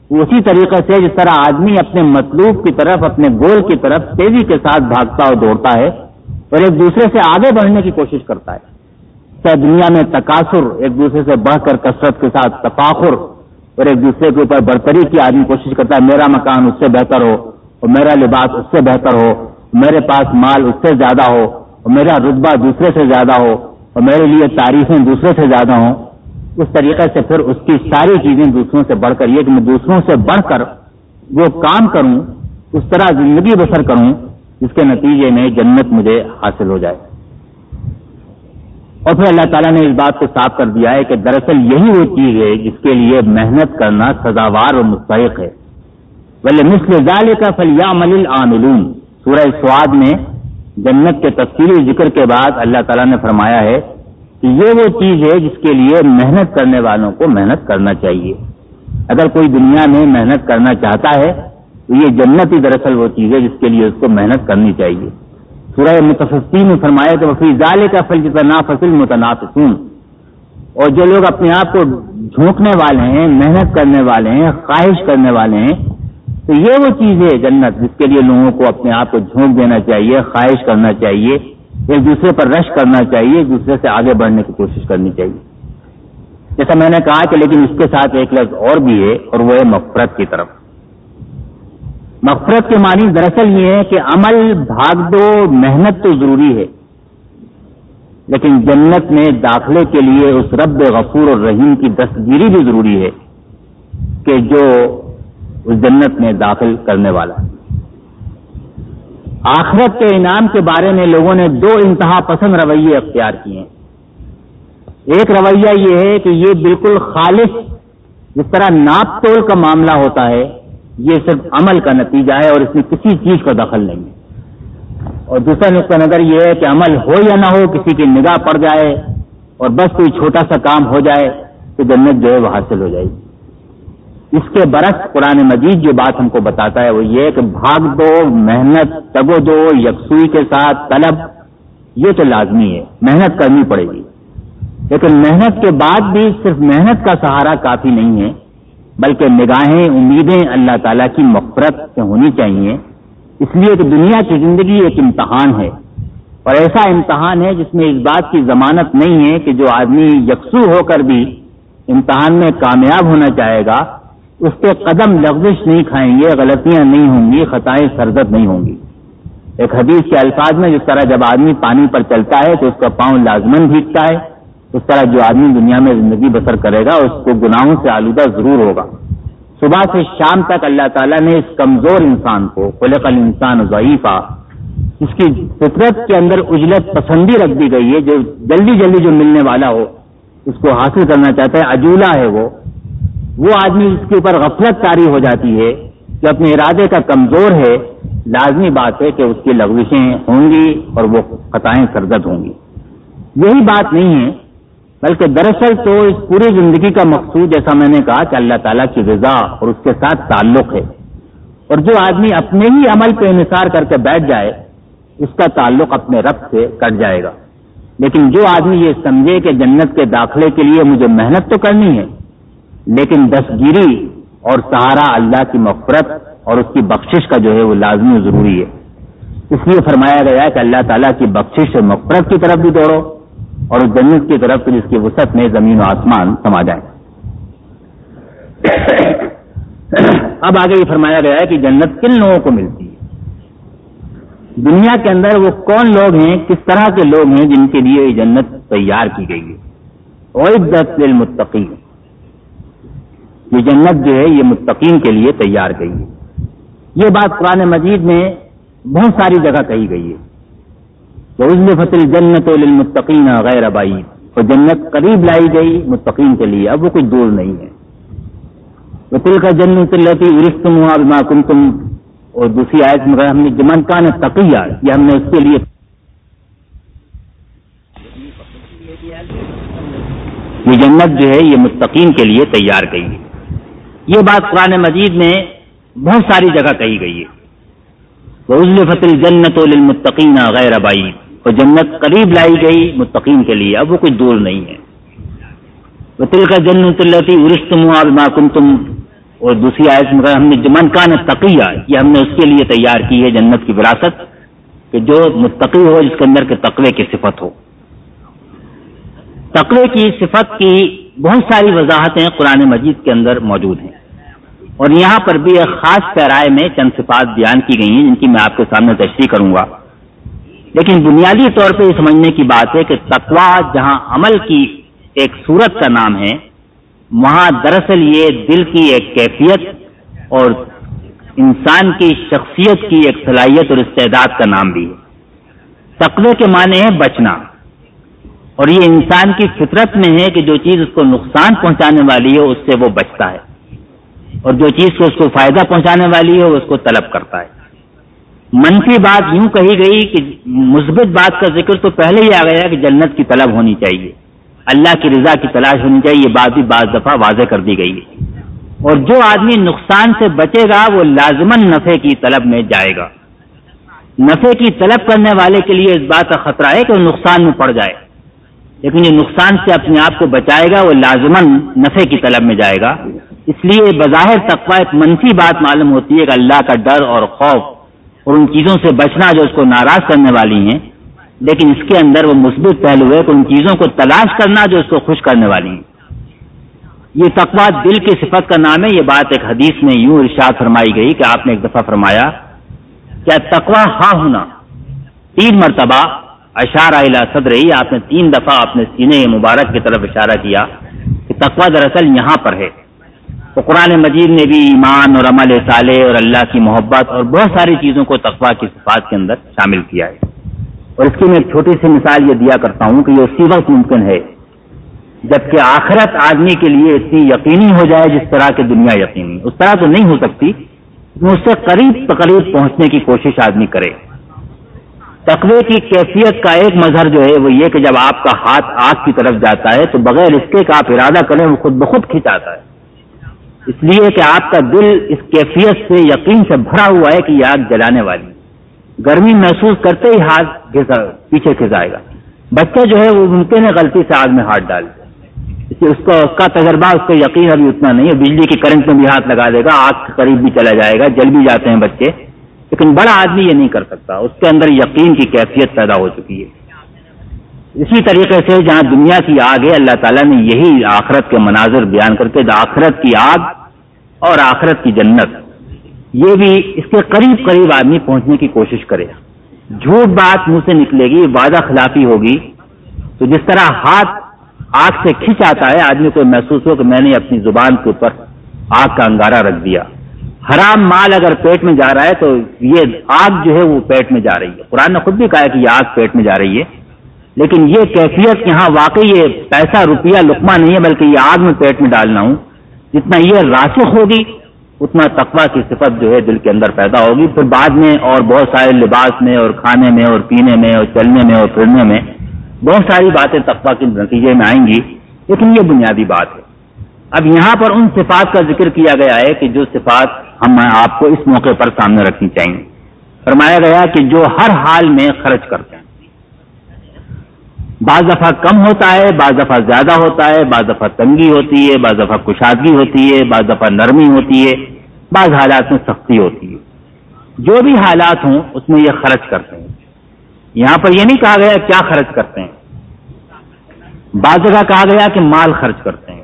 اسی طریقے سے جس طرح آدمی اپنے مطلوب کی طرف، اپنے گول کی طرف تیزی کے ساتھ بھاگتا اور دوڑتا ہے اور ایک دوسرے سے آگے بڑھنے کی کوشش کرتا ہے۔ چاہے دنیا میں تقاصر ایک دوسرے سے بڑھ کر کثرت کے ساتھ تفاخر، اور ایک دوسرے کے اوپر برتری کی آدمی کوشش کرتا ہے، میرا مکان اس سے بہتر ہو، اور میرا لباس اس سے بہتر ہو، میرے پاس مال اس سے زیادہ ہو، اور میرا رتبہ دوسرے سے زیادہ ہو، اور میرے لیے تعریفیں دوسرے سے زیادہ ہوں۔ اس طریقے سے پھر اس کی ساری چیزیں دوسروں سے بڑھ کر، یہ کہ میں دوسروں سے بڑھ کر وہ کام کروں، اس طرح زندگی بسر کروں، جس کے نتیجے میں جنت مجھے حاصل ہو جائے۔ اور پھر اللہ تعالیٰ نے اس بات کو صاف کر دیا ہے کہ دراصل یہی وہ چیز ہے جس کے لیے محنت کرنا سزاوار اور مستحق ہے۔ بلے مثل ظال کا فلیا مل عاملون سورہ سواد میں جنت کے تفصیلی ذکر کے بعد اللہ تعالیٰ نے فرمایا ہے کہ یہ وہ چیز ہے جس کے لیے محنت کرنے والوں کو محنت کرنا چاہیے۔ اگر کوئی دنیا میں محنت کرنا چاہتا ہے تو یہ جنت ہی دراصل وہ چیز ہے جس کے لیے اس کو محنت کرنی چاہیے۔ سورہ متفستی میں فرمایا کہ وفی ظال کا فل جتنا فصل متنافس اور جو لوگ اپنے آپ کو جھونکنے والے ہیں، محنت کرنے والے ہیں، خواہش کرنے والے ہیں، تو یہ وہ چیز ہے جنت جس کے لیے لوگوں کو اپنے آپ کو جھونک دینا چاہیے، خواہش کرنا چاہیے، ایک دوسرے پر رش کرنا چاہیے، ایک دوسرے سے آگے بڑھنے کی کوشش کرنی چاہیے۔ جیسا میں نے کہا کہ لیکن اس کے ساتھ ایک لفظ اور بھی ہے اور وہ ہے مفرت کی طرف۔ مفرت کے معنی دراصل یہ ہے کہ عمل بھاگ دو، محنت تو ضروری ہے۔ لیکن جنت میں داخلے کے لیے اس رب غفور اور رحیم کی دستگیری بھی ضروری ہے کہ جو اس جنت میں داخل کرنے والا آخرت کے انعام کے بارے میں لوگوں نے دو انتہا پسند رویے اختیار کیے ہیں۔ ایک رویہ یہ ہے کہ یہ بالکل خالص، جس طرح ناپ توڑ کا معاملہ ہوتا ہے یہ صرف عمل کا نتیجہ ہے اور اس میں کسی چیز کا دخل نہیں ہے۔ اور دوسرا نقطہ نظر یہ ہے کہ عمل ہو یا نہ ہو، کسی کی نگاہ پڑ جائے اور بس کوئی چھوٹا سا کام ہو جائے تو جنت جو ہے وہ حاصل ہو جائے گی۔ اس کے برعکس قرآن مجید جو بات ہم کو بتاتا ہے وہ یہ کہ بھاگ دو، محنت، تگو دو، یکسوئی کے ساتھ، طلب، یہ تو لازمی ہے، محنت کرنی پڑے گی۔ لیکن محنت کے بعد بھی صرف محنت کا سہارا کافی نہیں ہے۔ بلکہ نگاہیں، امیدیں اللہ تعالیٰ کی مفرت سے ہونی چاہیے۔ اس لیے کہ دنیا کی زندگی ایک امتحان ہے۔ اور ایسا امتحان ہے جس میں اس بات کی ضمانت نہیں ہے کہ جو آدمی یکسو ہو کر بھی امتحان میں کامیاب ہونا چاہے گا، اس پہ قدم لغزش نہیں کھائیں گے، غلطیاں نہیں ہوں گی، خطائیں سرزد نہیں ہوں گی۔ ایک حدیث کے الفاظ میں جس طرح جب آدمی پانی پر چلتا ہے تو اس کا پاؤں لازمن بھیگتا ہے۔ اس طرح جو آدمی دنیا میں زندگی بسر کرے گا، اس کو گناہوں سے آلودہ ضرور ہوگا۔ صبح سے شام تک اللہ تعالیٰ نے اس کمزور انسان کو، خلق الانسان ضعیفہ اس کی فطرت کے اندر اجلت پسندی رکھ دی گئی ہے، جو جلدی جلدی جو ملنے والا ہو، اس کو حاصل کرنا چاہتا ہے اجولا ہے وہ۔ وہ آدمی اس کے اوپر غفلت تاری ہو جاتی ہے کہ اپنے ارادے کا کمزور ہے۔ لازمی بات ہے کہ اس کی لغزشیں ہوں گی اور وہ خطائیں سرزد ہوں گی۔ یہی بات نہیں ہے بلکہ دراصل تو اس پوری زندگی کا مقصود جیسا میں نے کہا کہ اللہ تعالیٰ کی رضا اور اس کے ساتھ تعلق ہے۔ اور جو آدمی اپنے ہی عمل پہ انحصار کر کے بیٹھ جائے، اس کا تعلق اپنے رب سے کٹ جائے گا۔ لیکن جو آدمی یہ سمجھے کہ جنت کے داخلے کے لیے مجھے محنت تو کرنی ہے، لیکن دستگیری اور سہارا اللہ کی مفرت اور اس کی بخشش کا جو ہے وہ لازمی ضروری ہے۔ اس لیے فرمایا گیا کہ اللہ تعالیٰ کی بخشش اور مفرت کی طرف بھی دوڑو۔ اور اس جنت کی طرف جس کی وسعت میں زمین و آسمان سما جائیں اب آگے یہ فرمایا گیا ہے کہ جنت کن لوگوں کو ملتی ہے؟ دنیا کے اندر وہ کون لوگ ہیں، کس طرح کے لوگ ہیں جن کے لیے یہ جنت تیار کی گئی ہے؟ اور عدت للمتقین۔ یہ جنت جو ہے، یہ متقین کے لیے تیار گئی ہے۔ یہ بات قرآن مجید میں بہت ساری جگہ کہی گئی ہے۔ فتل جنت للمتقین غیر ابائی تو جنت قریب لائی گئی متقین کے لیے، اب وہ کچھ دور نہیں ہے۔ وہ تل کا جنت التی ارستم ہوا بما کم تم اور دوسری آیت میں ہم نے جمن کا نے تقیہ، یہ ہم نے اس کے لیے۔ یہ جنت جو ہے، یہ مستقین کے لیے تیار گئی۔ ہے یہ بات قرآن مجید میں بہت ساری جگہ کہی گئی ہے۔ وہ عزل فتل جنت للمتقین غیر ابائی اور جنت قریب لائی گئی متقین کے لیے، اب وہ کچھ دور نہیں ہے۔ وہ تل کا جنت التی ارستم ہوا تم اور دوسری آیت میں ہم نے جمن کا نہ تقیہ، یہ ہم نے اس کے لیے تیار کی ہے جنت کی وراثت، کہ جو متقی ہو جس کے اندر کے تقوی کی صفت ہو۔ تقوی کی صفت کی بہت ساری وضاحتیں قرآن مجید کے اندر موجود ہیں۔ اور یہاں پر بھی ایک خاص پیرائے میں چند صفات بیان کی گئی ہیں، جن کی میں آپ کے سامنے تشریح کروں گا۔ لیکن بنیادی طور پہ یہ سمجھنے کی بات ہے کہ تقوا جہاں عمل کی ایک صورت کا نام ہے، وہاں دراصل یہ دل کی ایک کیفیت اور انسان کی شخصیت کی ایک صلاحیت اور استعداد کا نام بھی ہے۔ تقوی کے معنی ہے بچنا۔ اور یہ انسان کی فطرت میں ہے کہ جو چیز اس کو نقصان پہنچانے والی ہے، اس سے وہ بچتا ہے۔ اور جو چیز کو اس کو فائدہ پہنچانے والی ہے، وہ اس کو طلب کرتا ہے۔ منفی بات یوں کہی گئی کہ مثبت بات کا ذکر تو پہلے ہی آ گیا کہ جنت کی طلب ہونی چاہیے۔ اللہ کی رضا کی تلاش ہونی چاہیے، یہ بات بھی بعض دفعہ واضح کر دی گئی ہے۔ اور جو آدمی نقصان سے بچے گا، وہ لازمن نفے کی طلب میں جائے گا۔ نفے کی طلب کرنے والے کے لیے اس بات کا خطرہ ہے کہ وہ نقصان میں پڑ جائے۔ لیکن یہ نقصان سے اپنے آپ کو بچائے گا، وہ لازمن نفے کی طلب میں جائے گا۔ اس لیے بظاہر تقوی ایک منفی بات معلوم ہوتی ہے کہ اللہ کا ڈر اور خوف اور ان چیزوں سے بچنا جو اس کو ناراض کرنے والی ہیں، لیکن اس کے اندر وہ مثبت پہلو ہے کہ ان چیزوں کو تلاش کرنا جو اس کو خوش کرنے والی ہیں۔ یہ تقوا دل کی صفت کا نام ہے۔ یہ بات ایک حدیث میں یوں ارشاد فرمائی گئی کہ آپ نے ایک دفعہ فرمایا کیا تقوا ہاں ہونا، تین مرتبہ اشارہ صدر ہی آپ نے تین دفعہ اپنے سینے مبارک کی طرف اشارہ کیا کہ تقوا دراصل یہاں پر ہے۔ تو قرآن مجید نے بھی ایمان اور عمل صالح اور اللہ کی محبت اور بہت ساری چیزوں کو تقوا کی صفات کے اندر شامل کیا ہے۔ اور اس کی میں ایک چھوٹی سی مثال یہ دیا کرتا ہوں کہ یہ اسی وقت ممکن ہے، جبکہ آخرت آدمی کے لیے اتنی یقینی ہو جائے جس طرح کی دنیا یقینی۔ اس طرح تو نہیں ہو سکتی اس سے قریب تقریب پہنچنے کی کوشش آدمی کرے۔ تقوی کی کیفیت کا ایک مظہر جو ہے وہ یہ کہ جب آپ کا ہاتھ آگ کی طرف جاتا ہے تو بغیر اس کے کہ آپ ارادہ کریں وہ خود بخود کھینچاتا ہے۔ اس لیے کہ آپ کا دل اس کیفیت سے یقین سے بھرا ہوا ہے کہ یہ آگ جلانے والی گرمی محسوس کرتے ہی ہاتھ پیچھے کھسائے گا۔ بچہ جو ہے وہ ممکن ہے غلطی سے آگ میں ہاتھ ڈال اس کو، اس کا تجربہ، اس کو یقین ابھی اتنا نہیں ہے۔ بجلی کے کرنٹ میں بھی ہاتھ لگا دے گا، آگ کے قریب بھی چلا جائے گا، جل بھی جاتے ہیں بچے۔ لیکن بڑا آدمی یہ نہیں کر سکتا۔ اس کے اندر یقین کی کیفیت پیدا ہو چکی ہے۔ اسی طریقے سے جہاں دنیا کی آگ ہے اللہ تعالیٰ نے یہی آخرت کے مناظر بیان کر کے آخرت کی آگ اور آخرت کی جنت، یہ بھی اس کے قریب قریب آدمی پہنچنے کی کوشش کرے۔ جھوٹ بات منہ سے نکلے گی، وعدہ خلافی ہوگی۔ تو جس طرح ہاتھ آگ سے کھینچ آتا ہے، آدمی کو محسوس ہو کہ میں نے اپنی زبان کے اوپر آگ کا انگارہ رکھ دیا۔ حرام مال اگر پیٹ میں جا رہا ہے تو یہ آگ جو ہے وہ پیٹ میں جا رہی ہے۔ قرآن نے خود بھی کہا کہ یہ آگ پیٹ میں جا رہی ہے۔ لیکن یہ کیفیت یہاں واقعی یہ پیسہ روپیہ لکما نہیں ہے بلکہ یہ آگ میں پیٹ میں ڈالنا ہوں، جتنا یہ راسخ ہوگی، اتنا تقوا کی صفت جو ہے دل کے اندر پیدا ہوگی۔ پھر بعد میں اور بہت سارے لباس میں اور کھانے میں اور پینے میں اور چلنے میں اور پھرنے میں بہت ساری باتیں تقوا کے نتیجے میں آئیں گی، لیکن یہ بنیادی بات ہے۔ اب یہاں پر ان صفات کا ذکر کیا گیا ہے کہ جو صفات ہم آپ کو اس موقع پر سامنے رکھنی چاہیے۔ فرمایا گیا کہ جو ہر حال میں خرچ کرتے ہیں۔ بعض دفعہ کم ہوتا ہے، بعض دفعہ زیادہ ہوتا ہے، بعض دفعہ تنگی ہوتی ہے، بعض دفعہ کشادگی ہوتی ہے، بعض دفعہ نرمی ہوتی ہے، بعض حالات میں سختی ہوتی ہے۔ جو بھی حالات ہوں، اس میں یہ خرچ کرتے ہیں۔ یہاں پر یہ نہیں کہا گیا کیا خرچ کرتے ہیں۔ بعض جگہ کہا گیا کہ مال خرچ کرتے ہیں۔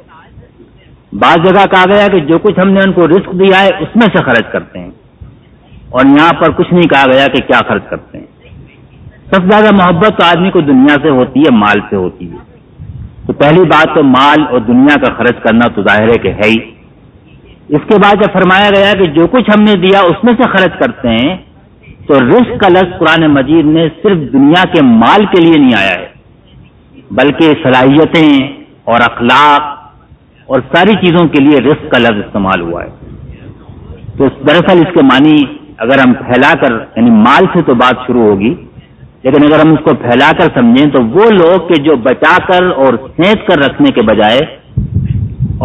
بعض جگہ کہا گیا کہ جو کچھ ہم نے ان کو رسک دیا ہے، اس میں سے خرچ کرتے ہیں۔ اور یہاں پر کچھ نہیں کہا گیا کہ کیا خرچ کرتے ہیں۔ سب سے زیادہ محبت تو آدمی کو دنیا سے ہوتی ہے، مال سے ہوتی ہے۔ تو پہلی بات تو مال اور دنیا کا خرچ کرنا تو ظاہر ہے کہ ہے ہی۔ اس کے بعد جب فرمایا گیا کہ جو کچھ ہم نے دیا اس میں سے خرچ کرتے ہیں، تو رسک کا لفظ قرآن مجید نے صرف دنیا کے مال کے لیے نہیں آیا ہے، بلکہ صلاحیتیں اور اخلاق اور ساری چیزوں کے لیے رسک کا لفظ استعمال ہوا ہے۔ تو دراصل اس کے معنی اگر ہم پھیلا کر یعنی مال سے تو بات شروع ہوگی لیکن اگر ہم اس کو پھیلا کر سمجھیں تو وہ لوگ کہ جو بچا کر اور سینچ کر رکھنے کے بجائے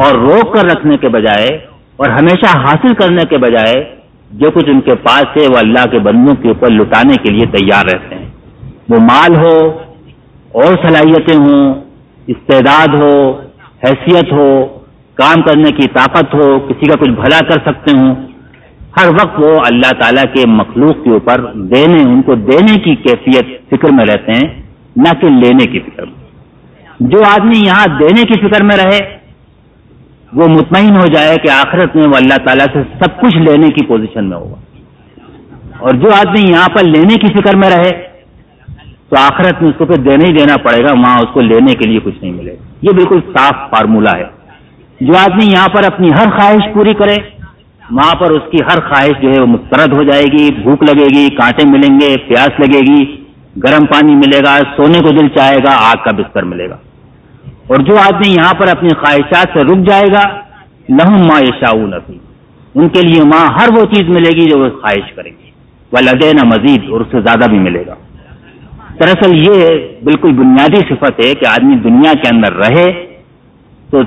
اور روک کر رکھنے کے بجائے اور ہمیشہ حاصل کرنے کے بجائے جو کچھ ان کے پاس ہے وہ اللہ کے بندوں کے اوپر لٹانے کے لیے تیار رہتے ہیں۔ وہ مال ہو، اور صلاحیتیں ہوں، استعداد ہو، حیثیت ہو، کام کرنے کی طاقت ہو، کسی کا کچھ بھلا کر سکتے ہوں ہر وقت وہ اللہ تعالیٰ کے مخلوق کے اوپر دینے، ان کو دینے کی کیفیت فکر میں رہتے ہیں، نہ کہ لینے کی فکر میں۔ جو آدمی یہاں دینے کی فکر میں رہے، وہ مطمئن ہو جائے کہ آخرت میں وہ اللہ تعالیٰ سے سب کچھ لینے کی پوزیشن میں ہوگا۔ اور جو آدمی یہاں پر لینے کی فکر میں رہے، تو آخرت میں اس کو پھر دینا ہی دینا پڑے گا، وہاں اس کو لینے کے لیے کچھ نہیں ملے۔ گا یہ بالکل صاف فارمولہ ہے۔ جو آدمی یہاں پر اپنی ہر خواہش پوری کرے وہاں پر اس کی ہر خواہش جو ہے وہ مسترد ہو جائے گی، بھوک لگے گی، کانٹے ملیں گے، پیاس لگے گی، گرم پانی ملے گا، سونے کو دل چاہے گا، آگ کا بستر ملے گا۔ اور جو آدمی یہاں پر اپنی خواہشات سے رک جائے گا، لہم ماں یشاؤ نفی ان کے لیے ماں ہر وہ چیز ملے گی جو وہ خواہش کریں گے۔ وہ لگے نہ مزید، اور اس سے زیادہ بھی ملے گا۔ دراصل یہ بالکل بنیادی صفت ہے کہ آدمی دنیا کے اندر رہے تو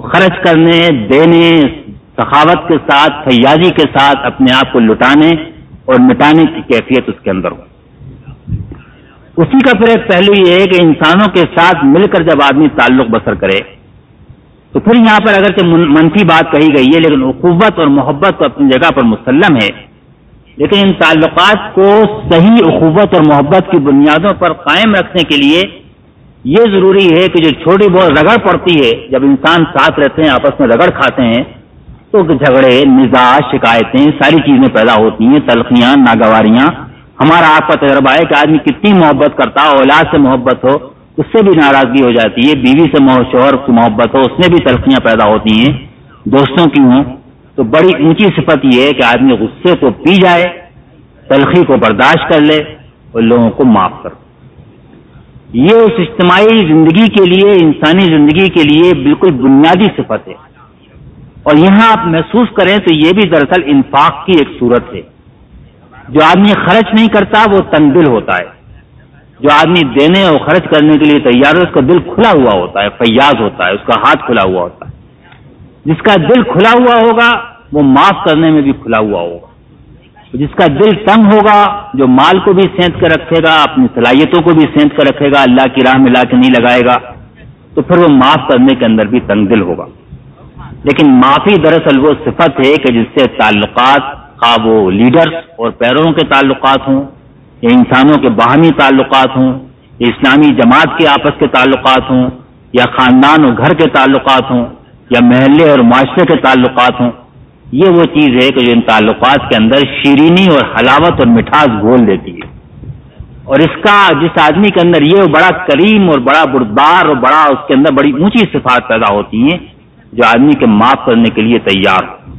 خرچ کرنے، دینے سخاوت کے ساتھ، فیاضی کے ساتھ اپنے آپ کو لٹانے اور مٹانے کی کیفیت اس کے اندر ہو۔ اسی کا پھر ایک پہلو یہ ہے کہ انسانوں کے ساتھ مل کر جب آدمی تعلق بسر کرے، تو پھر یہاں پر اگر منفی بات کہی گئی ہے، لیکن اخوت اور محبت تو اپنی جگہ پر مسلم ہے۔ لیکن ان تعلقات کو صحیح اخوت اور محبت کی بنیادوں پر قائم رکھنے کے لیے یہ ضروری ہے کہ جو چھوٹی بہت رگڑ پڑتی ہے، جب انسان ساتھ رہتے ہیں، آپس میں رگڑ کھاتے ہیں تو جھگڑے، مزاج، شکایتیں، ساری چیزیں پیدا ہوتی ہیں، تلخیاں، ناگواریاں۔ ہمارا آپ کا تجربہ ہے کہ آدمی کتنی محبت کرتا ہو اولاد سے محبت ہو، اس سے بھی ناراضگی ہو جاتی ہے، بیوی سے شوہر کی محبت ہو، اس میں بھی تلخیاں پیدا ہوتی ہیں۔ دوستوں کی ہوں، تو بڑی اونچی صفت یہ ہے کہ آدمی غصے کو پی جائے، تلخی کو برداشت کر لے اور لوگوں کو معاف کر یہ اس اجتماعی زندگی کے لیے، انسانی زندگی کے لیے بالکل بنیادی صفت ہے۔ اور یہاں آپ محسوس کریں تو یہ بھی دراصل انفاق کی ایک صورت ہے۔ جو آدمی خرچ نہیں کرتا وہ تنگ دل ہوتا ہے۔ جو آدمی دینے اور خرچ کرنے کے لیے تیار ہے، اس کا دل کھلا ہوا ہوتا ہے، فیاض ہوتا ہے، اس کا ہاتھ کھلا ہوا ہوتا ہے۔ جس کا دل کھلا ہوا ہوگا، وہ معاف کرنے میں بھی کھلا ہوا ہوگا۔ جس کا دل تنگ ہوگا، جو مال کو بھی سینت کر رکھے گا، اپنی صلاحیتوں کو بھی سینت کر رکھے گا، اللہ کی راہ میں لا کے نہیں لگائے گا، تو پھر وہ معاف کرنے کے اندر بھی تنگ دل ہوگا۔ لیکن معافی دراصل وہ صفت ہے کہ جس سے تعلقات خواب وہ لیڈرز اور پیروں کے تعلقات ہوں یا انسانوں کے باہمی تعلقات ہوں یا اسلامی جماعت کے آپس کے تعلقات ہوں، یا خاندان اور گھر کے تعلقات ہوں، یا محلے اور معاشرے کے تعلقات ہوں، یہ وہ چیز ہے کہ جو ان تعلقات کے اندر شیرینی اور حلاوت اور مٹھاس گھول دیتی ہے۔ اور اس کا جس آدمی کے اندر یہ بڑا کریم اور بڑا بردبار اور بڑا اس کے اندر بڑی اونچی صفات پیدا ہوتی ہیں جو آدمی کے معاف کرنے کے لیے تیار ہو۔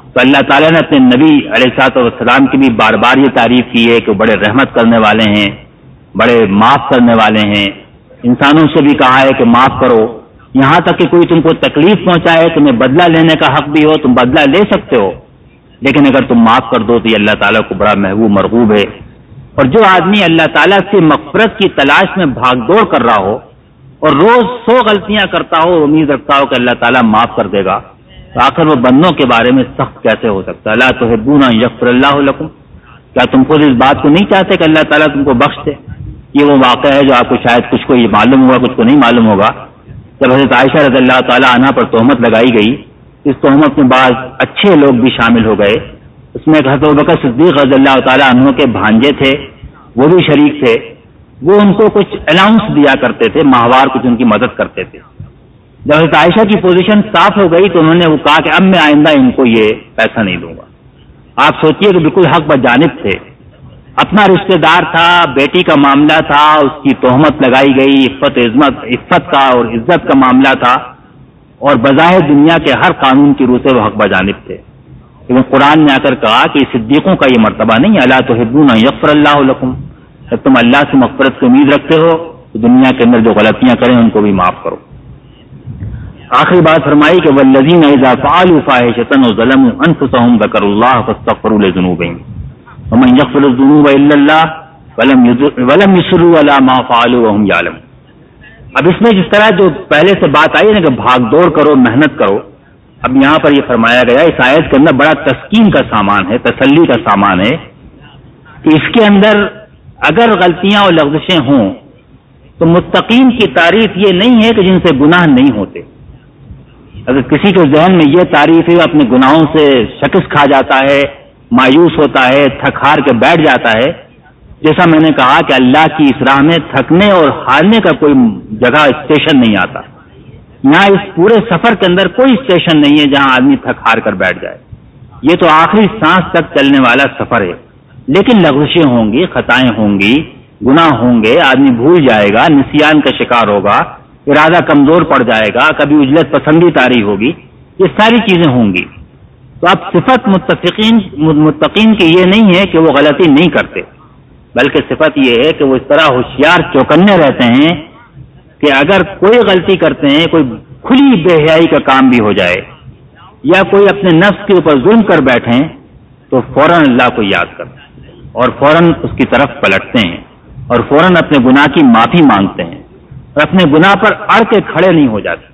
تو اللہ تعالیٰ نے اپنے نبی علیہ سات والسلام کی بھی بار بار یہ تعریف کی ہے کہ بڑے رحمت کرنے والے ہیں، بڑے معاف کرنے والے ہیں۔ انسانوں سے بھی کہا ہے کہ معاف کرو۔ یہاں تک کہ کوئی تم کو تکلیف پہنچائے، تمہیں بدلہ لینے کا حق بھی ہو، تم بدلہ لے سکتے ہو۔ لیکن اگر تم معاف کر دو تو یہ اللہ تعالیٰ کو بڑا محبوب، مرغوب ہے۔ اور جو آدمی اللہ تعالیٰ سے مغفرت کی تلاش میں بھاگ دوڑ کر رہا ہو اور روز سو غلطیاں کرتا ہو، امید رکھتا ہو کہ اللہ تعالیٰ معاف کر دے گا۔ تو آخر وہ بندوں کے بارے میں سخت کیسے ہو سکتا اللہ تو ہے یقر اللہ لکم۔ کیا تم خود اس بات کو نہیں چاہتے کہ اللہ تعالیٰ تم کو بخش دے؟ یہ وہ واقعہ ہے جو آپ کو شاید کچھ کو یہ معلوم ہوگا، کچھ کو نہیں معلوم ہوگا۔ جب حضرت عائشہ رضی اللہ تعالیٰ عنہ پر تہمت لگائی گئی، اس تہمت میں بعض اچھے لوگ بھی شامل ہو گئے۔ اس میں حضرت بکر صدیق رضی اللہ تعالیٰ عنہ کے بھانجے تھے، وہ بھی شریک تھے۔ وہ ان کو کچھ الاؤنس دیا کرتے تھے، ماہوار کچھ ان کی مدد کرتے تھے۔ جب حضرت عائشہ کی پوزیشن صاف ہو گئی تو انہوں نے وہ کہا کہ اب میں آئندہ ان کو یہ پیسہ نہیں دوں گا۔ آپ سوچئے کہ بالکل حق بجانب تھے۔ اپنا رشتہ دار تھا، بیٹی کا معاملہ تھا، اس کی تہمت لگائی گئی، عفت عزمت عفت کا اور عزت کا معاملہ تھا۔ اور بظاہر دنیا کے ہر قانون کی روح سے وہ حق بجانب تھے۔ لیکن قرآن نے آ کر کہا کہ صدیقوں کا یہ مرتبہ نہیں اللہ تو حبون یقر اللہ علکم تم اللہ سے مغفرت کی امید رکھتے ہو، تو دنیا کے اندر جو غلطیاں کریں، ان کو بھی معاف کرو۔ آخری بات فرمائی کہ ولزین فعال فاحشتن و ظلم انفسهم ذکر اللہ فاستغفروا لذنوبهم۔ ومن يغفر الذنوب الا الله ولم ولم يسروا على ما فعلوا وهم يعلمون۔ اب اس میں جس طرح جو پہلے سے بات آئی نا کہ بھاگ دوڑ کرو، محنت کرو، اب یہاں پر یہ فرمایا گیا اس آیت کے اندر بڑا تسکین کا سامان ہے، تسلی کا سامان ہے کہ اس کے اندر اگر غلطیاں اور لفزشیں ہوں، تو مستقیم کی تعریف یہ نہیں ہے کہ جن سے گناہ نہیں ہوتے۔ اگر کسی کے ذہن میں یہ تعریف ہے، اپنے گناہوں سے شکست کھا جاتا ہے، مایوس ہوتا ہے تھک ہار کے بیٹھ جاتا ہے، جیسا میں نے کہا کہ اللہ کی اس راہ میں تھکنے اور ہارنے کا کوئی جگہ اسٹیشن نہیں آتا۔ یہاں اس پورے سفر کے اندر کوئی اسٹیشن نہیں ہے جہاں آدمی تھک ہار کر بیٹھ جائے۔ یہ تو آخری سانس تک چلنے والا سفر ہے۔ لیکن لغزشیں ہوں گی، خطائیں ہوں گی، گناہ ہوں گے، آدمی بھول جائے گا، نسیان کا شکار ہوگا، ارادہ کمزور پڑ جائے گا، کبھی اجلت پسندی تاری ہوگی، یہ ساری چیزیں ہوں گی۔ تو اب صفت متفقین، متقین کی یہ نہیں ہے کہ وہ غلطی نہیں کرتے، بلکہ صفت یہ ہے کہ وہ اس طرح ہوشیار چوکنے رہتے ہیں کہ اگر کوئی غلطی کرتے ہیں، کوئی کھلی بے حیائی کا کام بھی ہو جائے، یا کوئی اپنے نفس کے اوپر ظلم کر بیٹھیں، تو فوراً اللہ کو یاد کرتے اور فوراً اس کی طرف پلٹتے ہیں اور فوراً اپنے گناہ کی معافی مانگتے ہیں اور اپنے گناہ پر اڑ کے کھڑے نہیں ہو جاتے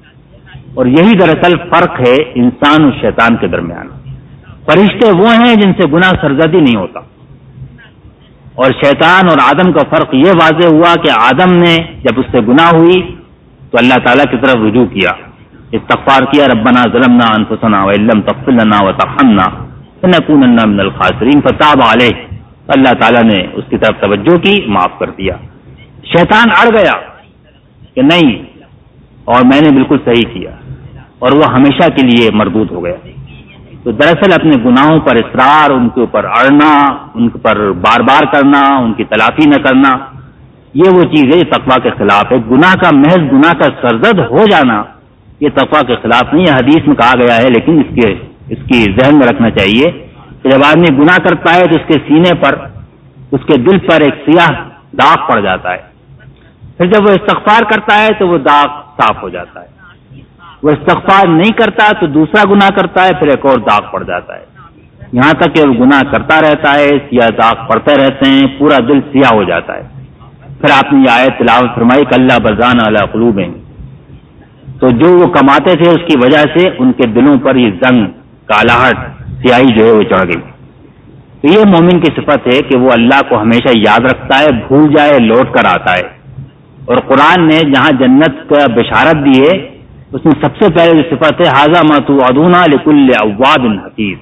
اور یہی دراصل فرق ہے انسان اور شیطان کے درمیان۔ فرشتے وہ ہیں جن سے گناہ سرزدی نہیں ہوتا۔ اور شیطان اور آدم کا فرق یہ واضح ہوا کہ آدم نے جب اس سے گناہ ہوئی تو اللہ تعالیٰ کی طرف رجوع کیا۔ استغفار کیا، ربنا ظلمنا انفسنا وعلم تغفر لنا وترحمنا لنكونن من الخاسرین، فتاب علیہ۔ اللہ تعالیٰ نے اس کی طرف توجہ کی، معاف کر دیا۔ شیطان اڑ گیا کہ نہیں، اور میں نے بالکل صحیح کیا، اور وہ ہمیشہ کے لیے مردود ہو گیا۔ تو دراصل اپنے گناہوں پر اصرار، ان کے اوپر اڑنا، ان پر بار بار کرنا، ان کی تلافی نہ کرنا، یہ وہ چیز ہے یہ تقوا کے خلاف ہے۔ گناہ کا محض گناہ کا سرزد ہو جانا، یہ تقوا کے خلاف نہیں یہ حدیث میں کہا گیا ہے، لیکن اس کے، اس کی ذہن میں رکھنا چاہیے جب آدمی گناہ کرتا ہے تو اس کے سینے پر، اس کے دل پر ایک سیاہ داغ پڑ جاتا ہے۔ پھر جب وہ استغفار کرتا ہے تو وہ داغ صاف ہو جاتا ہے۔ وہ استغفار نہیں کرتا تو دوسرا گناہ کرتا ہے، پھر ایک اور داغ پڑ جاتا ہے۔ یہاں تک کہ وہ گناہ کرتا رہتا ہے، سیاہ داغ پڑتے رہتے ہیں، پورا دل سیاہ ہو جاتا ہے۔ پھر آپ نے یہ آئے تلاوت فرمائی کلّہ برزان علیہ قلوب تو جو وہ کماتے تھے اس کی وجہ سے ان کے دلوں پر یہ زنگ، کالاہٹ سیاہی جو ہے وہ چڑھ گئی۔ تو یہ مومن کی صفت ہے کہ وہ اللہ کو ہمیشہ یاد رکھتا ہے، بھول جائے، لوٹ کر آتا ہے۔ اور قرآن نے جہاں جنت کا بشارت دی ہے، اس میں سب سے پہلے جو صفت ہے حاضہ ماتو ادونا لکل اواب حقیق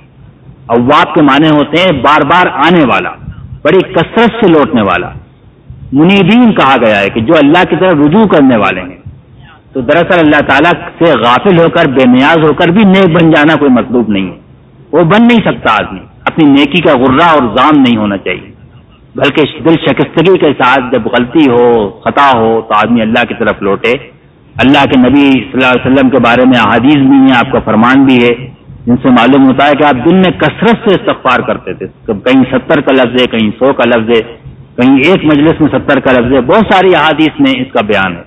اواب کے معنی ہوتے ہیں بار بار آنے والا، بڑی کثرت سے لوٹنے والا۔ منیبین کہا گیا ہے کہ جو اللہ کی طرف رجوع کرنے والے ہیں۔ تو دراصل اللہ تعالیٰ سے غافل ہو کر، بے نیاز ہو کر بھی نیک بن جانا کوئی مطلوب نہیں ہے۔ وہ بن نہیں سکتا آدمی۔ اپنی نیکی کا غرہ اور زام نہیں ہونا چاہیے۔ بلکہ دل شکستگی کے ساتھ جب غلطی ہو، خطا ہو، تو آدمی اللہ کی طرف لوٹے۔ اللہ کے نبی صلی اللہ علیہ وسلم کے بارے میں احادیث بھی ہیں، آپ کا فرمان بھی ہے۔ جن سے معلوم ہوتا ہے کہ آپ دن میں کثرت سے استغفار کرتے تھے۔ کہیں ستر کا لفظ ہے، کہیں سو کا لفظ ہے، کہیں ایک مجلس میں ستر کا لفظ ہے۔ بہت ساری احادیث میں اس کا بیان ہے۔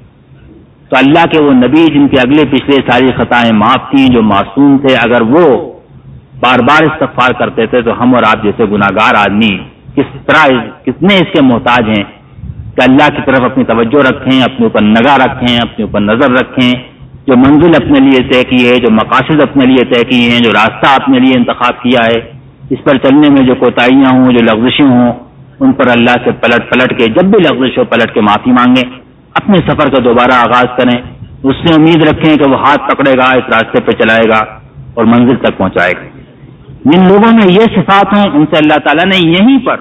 تو اللہ کے وہ نبی جن کے اگلے پچھلے ساری خطائیں معاف تھیں، جو معصوم تھے، اگر وہ بار بار استغفار کرتے تھے تو ہم اور آپ جیسے گناگار آدمی کس طرح کتنے اس کے محتاج ہیں کہ اللہ کی طرف اپنی توجہ رکھیں، اپنے اوپر نگاہ رکھیں، اپنے اوپر نظر رکھیں، جو منزل اپنے لیے طے کی ہے، جو مقاصد اپنے لیے طے کیے ہیں، جو راستہ اپنے لیے انتخاب کیا ہے، اس پر چلنے میں جو کوتاہیاں ہوں، جو لغزشیں ہوں، ان پر اللہ سے پلٹ پلٹ کے جب بھی لغزش ہو پلٹ کے معافی مانگیں، اپنے سفر کا دوبارہ آغاز کریں، اس سے امید رکھیں کہ وہ ہاتھ پکڑے گا، اس راستے پہ چلائے گا اور منزل تک پہنچائے گا۔ جن لوگوں میں یہ صفات ہیں، ان سے اللہ تعالیٰ نے یہیں پر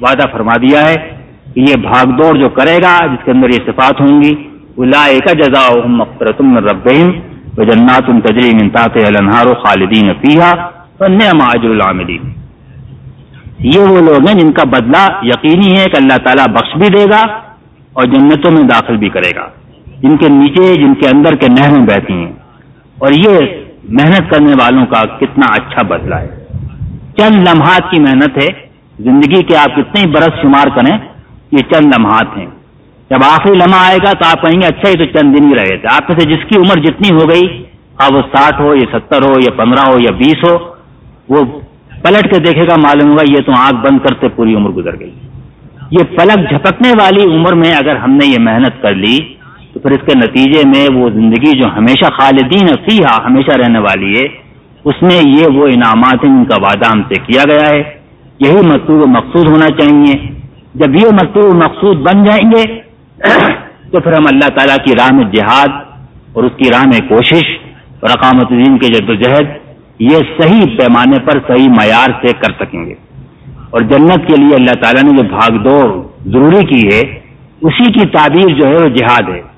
وعدہ فرما دیا ہے کہ یہ بھاگ دوڑ جو کرے گا، جس کے اندر یہ صفات ہوں گی الا کا جزا مخترتم ربیم و جنات تجریم انتاط النہار خالدین پیہا نعم اجر العاملین۔ یہ وہ لوگ ہیں جن کا بدلہ یقینی ہے کہ اللہ تعالیٰ بخش بھی دے گا اور جنتوں میں داخل بھی کرے گا۔ جن کے نیچے، جن کے اندر کے نہریں بہتی ہیں۔ اور یہ محنت کرنے والوں کا کتنا اچھا بدلہ ہے۔ چند لمحات کی محنت ہے۔ زندگی کے آپ کتنے برس شمار کریں، یہ چند لمحات ہیں۔ جب آخری لمحہ آئے گا تو آپ کہیں گے اچھا ہی تو چند دن ہی رہے تھے۔ آپ میں سے جس کی عمر جتنی ہو گئی، اب وہ ساٹھ ہو، یا ستر ہو، یا پندرہ ہو، یا بیس ہو، وہ پلٹ کے دیکھے گا، معلوم ہوگا یہ تو آنکھ بند کرتے پوری عمر گزر گئی۔ یہ پلک جھپکنے والی عمر میں اگر ہم نے یہ محنت کر لی تو پھر اس کے نتیجے میں وہ زندگی جو ہمیشہ خالدین فیحا ہمیشہ رہنے والی ہے، اس میں یہ وہ انعامات ہیں جن کا وعدہ ہم سے کیا گیا ہے۔ یہی مقصود و مقصود ہونا چاہیے۔ جب یہ مقصود مقصود بن جائیں گے، تو پھر ہم اللہ تعالیٰ کی راہ میں جہاد اور اس کی راہ میں کوشش اور اقامت دین کے جد و جہد، یہ صحیح پیمانے پر صحیح معیار سے کر سکیں گے۔ اور جنت کے لیے اللہ تعالیٰ نے جو بھاگ دوڑ ضروری کی ہے، اسی کی تعبیر جو ہے وہ جہاد ہے۔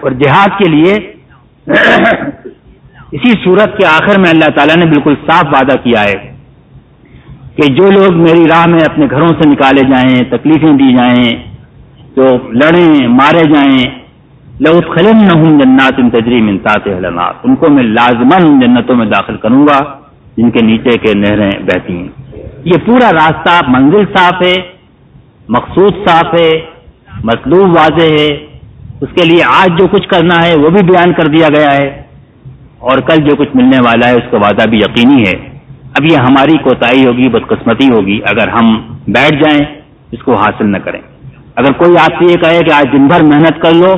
اور جہاد کے لیے اسی صورت کے آخر میں اللہ تعالیٰ نے بالکل صاف وعدہ کیا ہے کہ جو لوگ میری راہ میں اپنے گھروں سے نکالے جائیں، تکلیفیں دی جائیں تو لڑیں، مارے جائیں لوت خلم نہ ہوں جنات ان تجریم انتاط ان کو میں لازمن جنتوں میں داخل کروں گا، جن کے نیچے کے نہریں بہتی ہیں۔ یہ پورا راستہ منزل صاف ہے، مقصود صاف ہے، مطلوب واضح ہے۔ اس کے لیے آج جو کچھ کرنا ہے وہ بھی بیان کر دیا گیا ہے اور کل جو کچھ ملنے والا ہے اس کا وعدہ بھی یقینی ہے۔ اب یہ ہماری کوتاہی ہوگی، بدقسمتی ہوگی۔ اگر ہم بیٹھ جائیں، اس کو حاصل نہ کریں۔ اگر کوئی آپ سے یہ کہے کہ آج دن بھر محنت کر لو،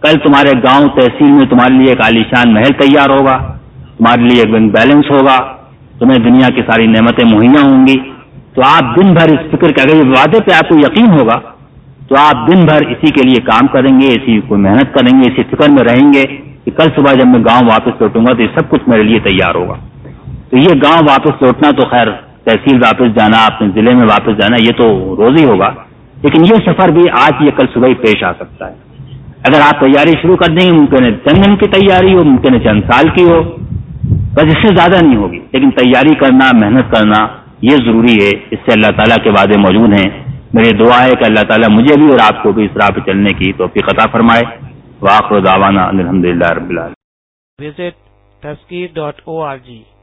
کل تمہارے گاؤں تحصیل میں تمہارے لیے ایک عالیشان محل تیار ہوگا، تمہارے لیے ایک بینک بیلنس ہوگا، تمہیں دنیا کی ساری نعمتیں مہیا ہوں گی۔ تو آپ دن بھر اس فکر کے اگر یہ وعدے پہ آپ کو یقین ہوگا تو آپ دن بھر اسی کے لیے کام کریں گے، اسی کو محنت کریں گے، اسی فکر میں رہیں گے کہ کل صبح جب میں گاؤں واپس لوٹوں گا تو یہ سب کچھ میرے لیے تیار ہوگا۔ تو یہ گاؤں واپس لوٹنا تو خیر تحصیل واپس جانا، اپنے ضلع میں واپس جانا، یہ تو روز ہی ہوگا۔ لیکن یہ سفر بھی آج یا کل صبح ہی پیش آ سکتا ہے۔ اگر آپ تیاری شروع کر دیں گے ممکن ہے چند دن کی تیاری ہو ممکن ہے چند سال کی ہو، بس اس سے زیادہ نہیں ہوگی۔ لیکن تیاری کرنا، محنت کرنا یہ ضروری ہے۔ اس سے اللہ تعالیٰ کے وعدے موجود ہیں۔ میری دعا ہے کہ اللہ تعالیٰ مجھے بھی اور آپ کو بھی اس راہ پہ چلنے کی توفیق عطا فرمائے۔ واخر دعوانا الحمد للہ رب العالمین۔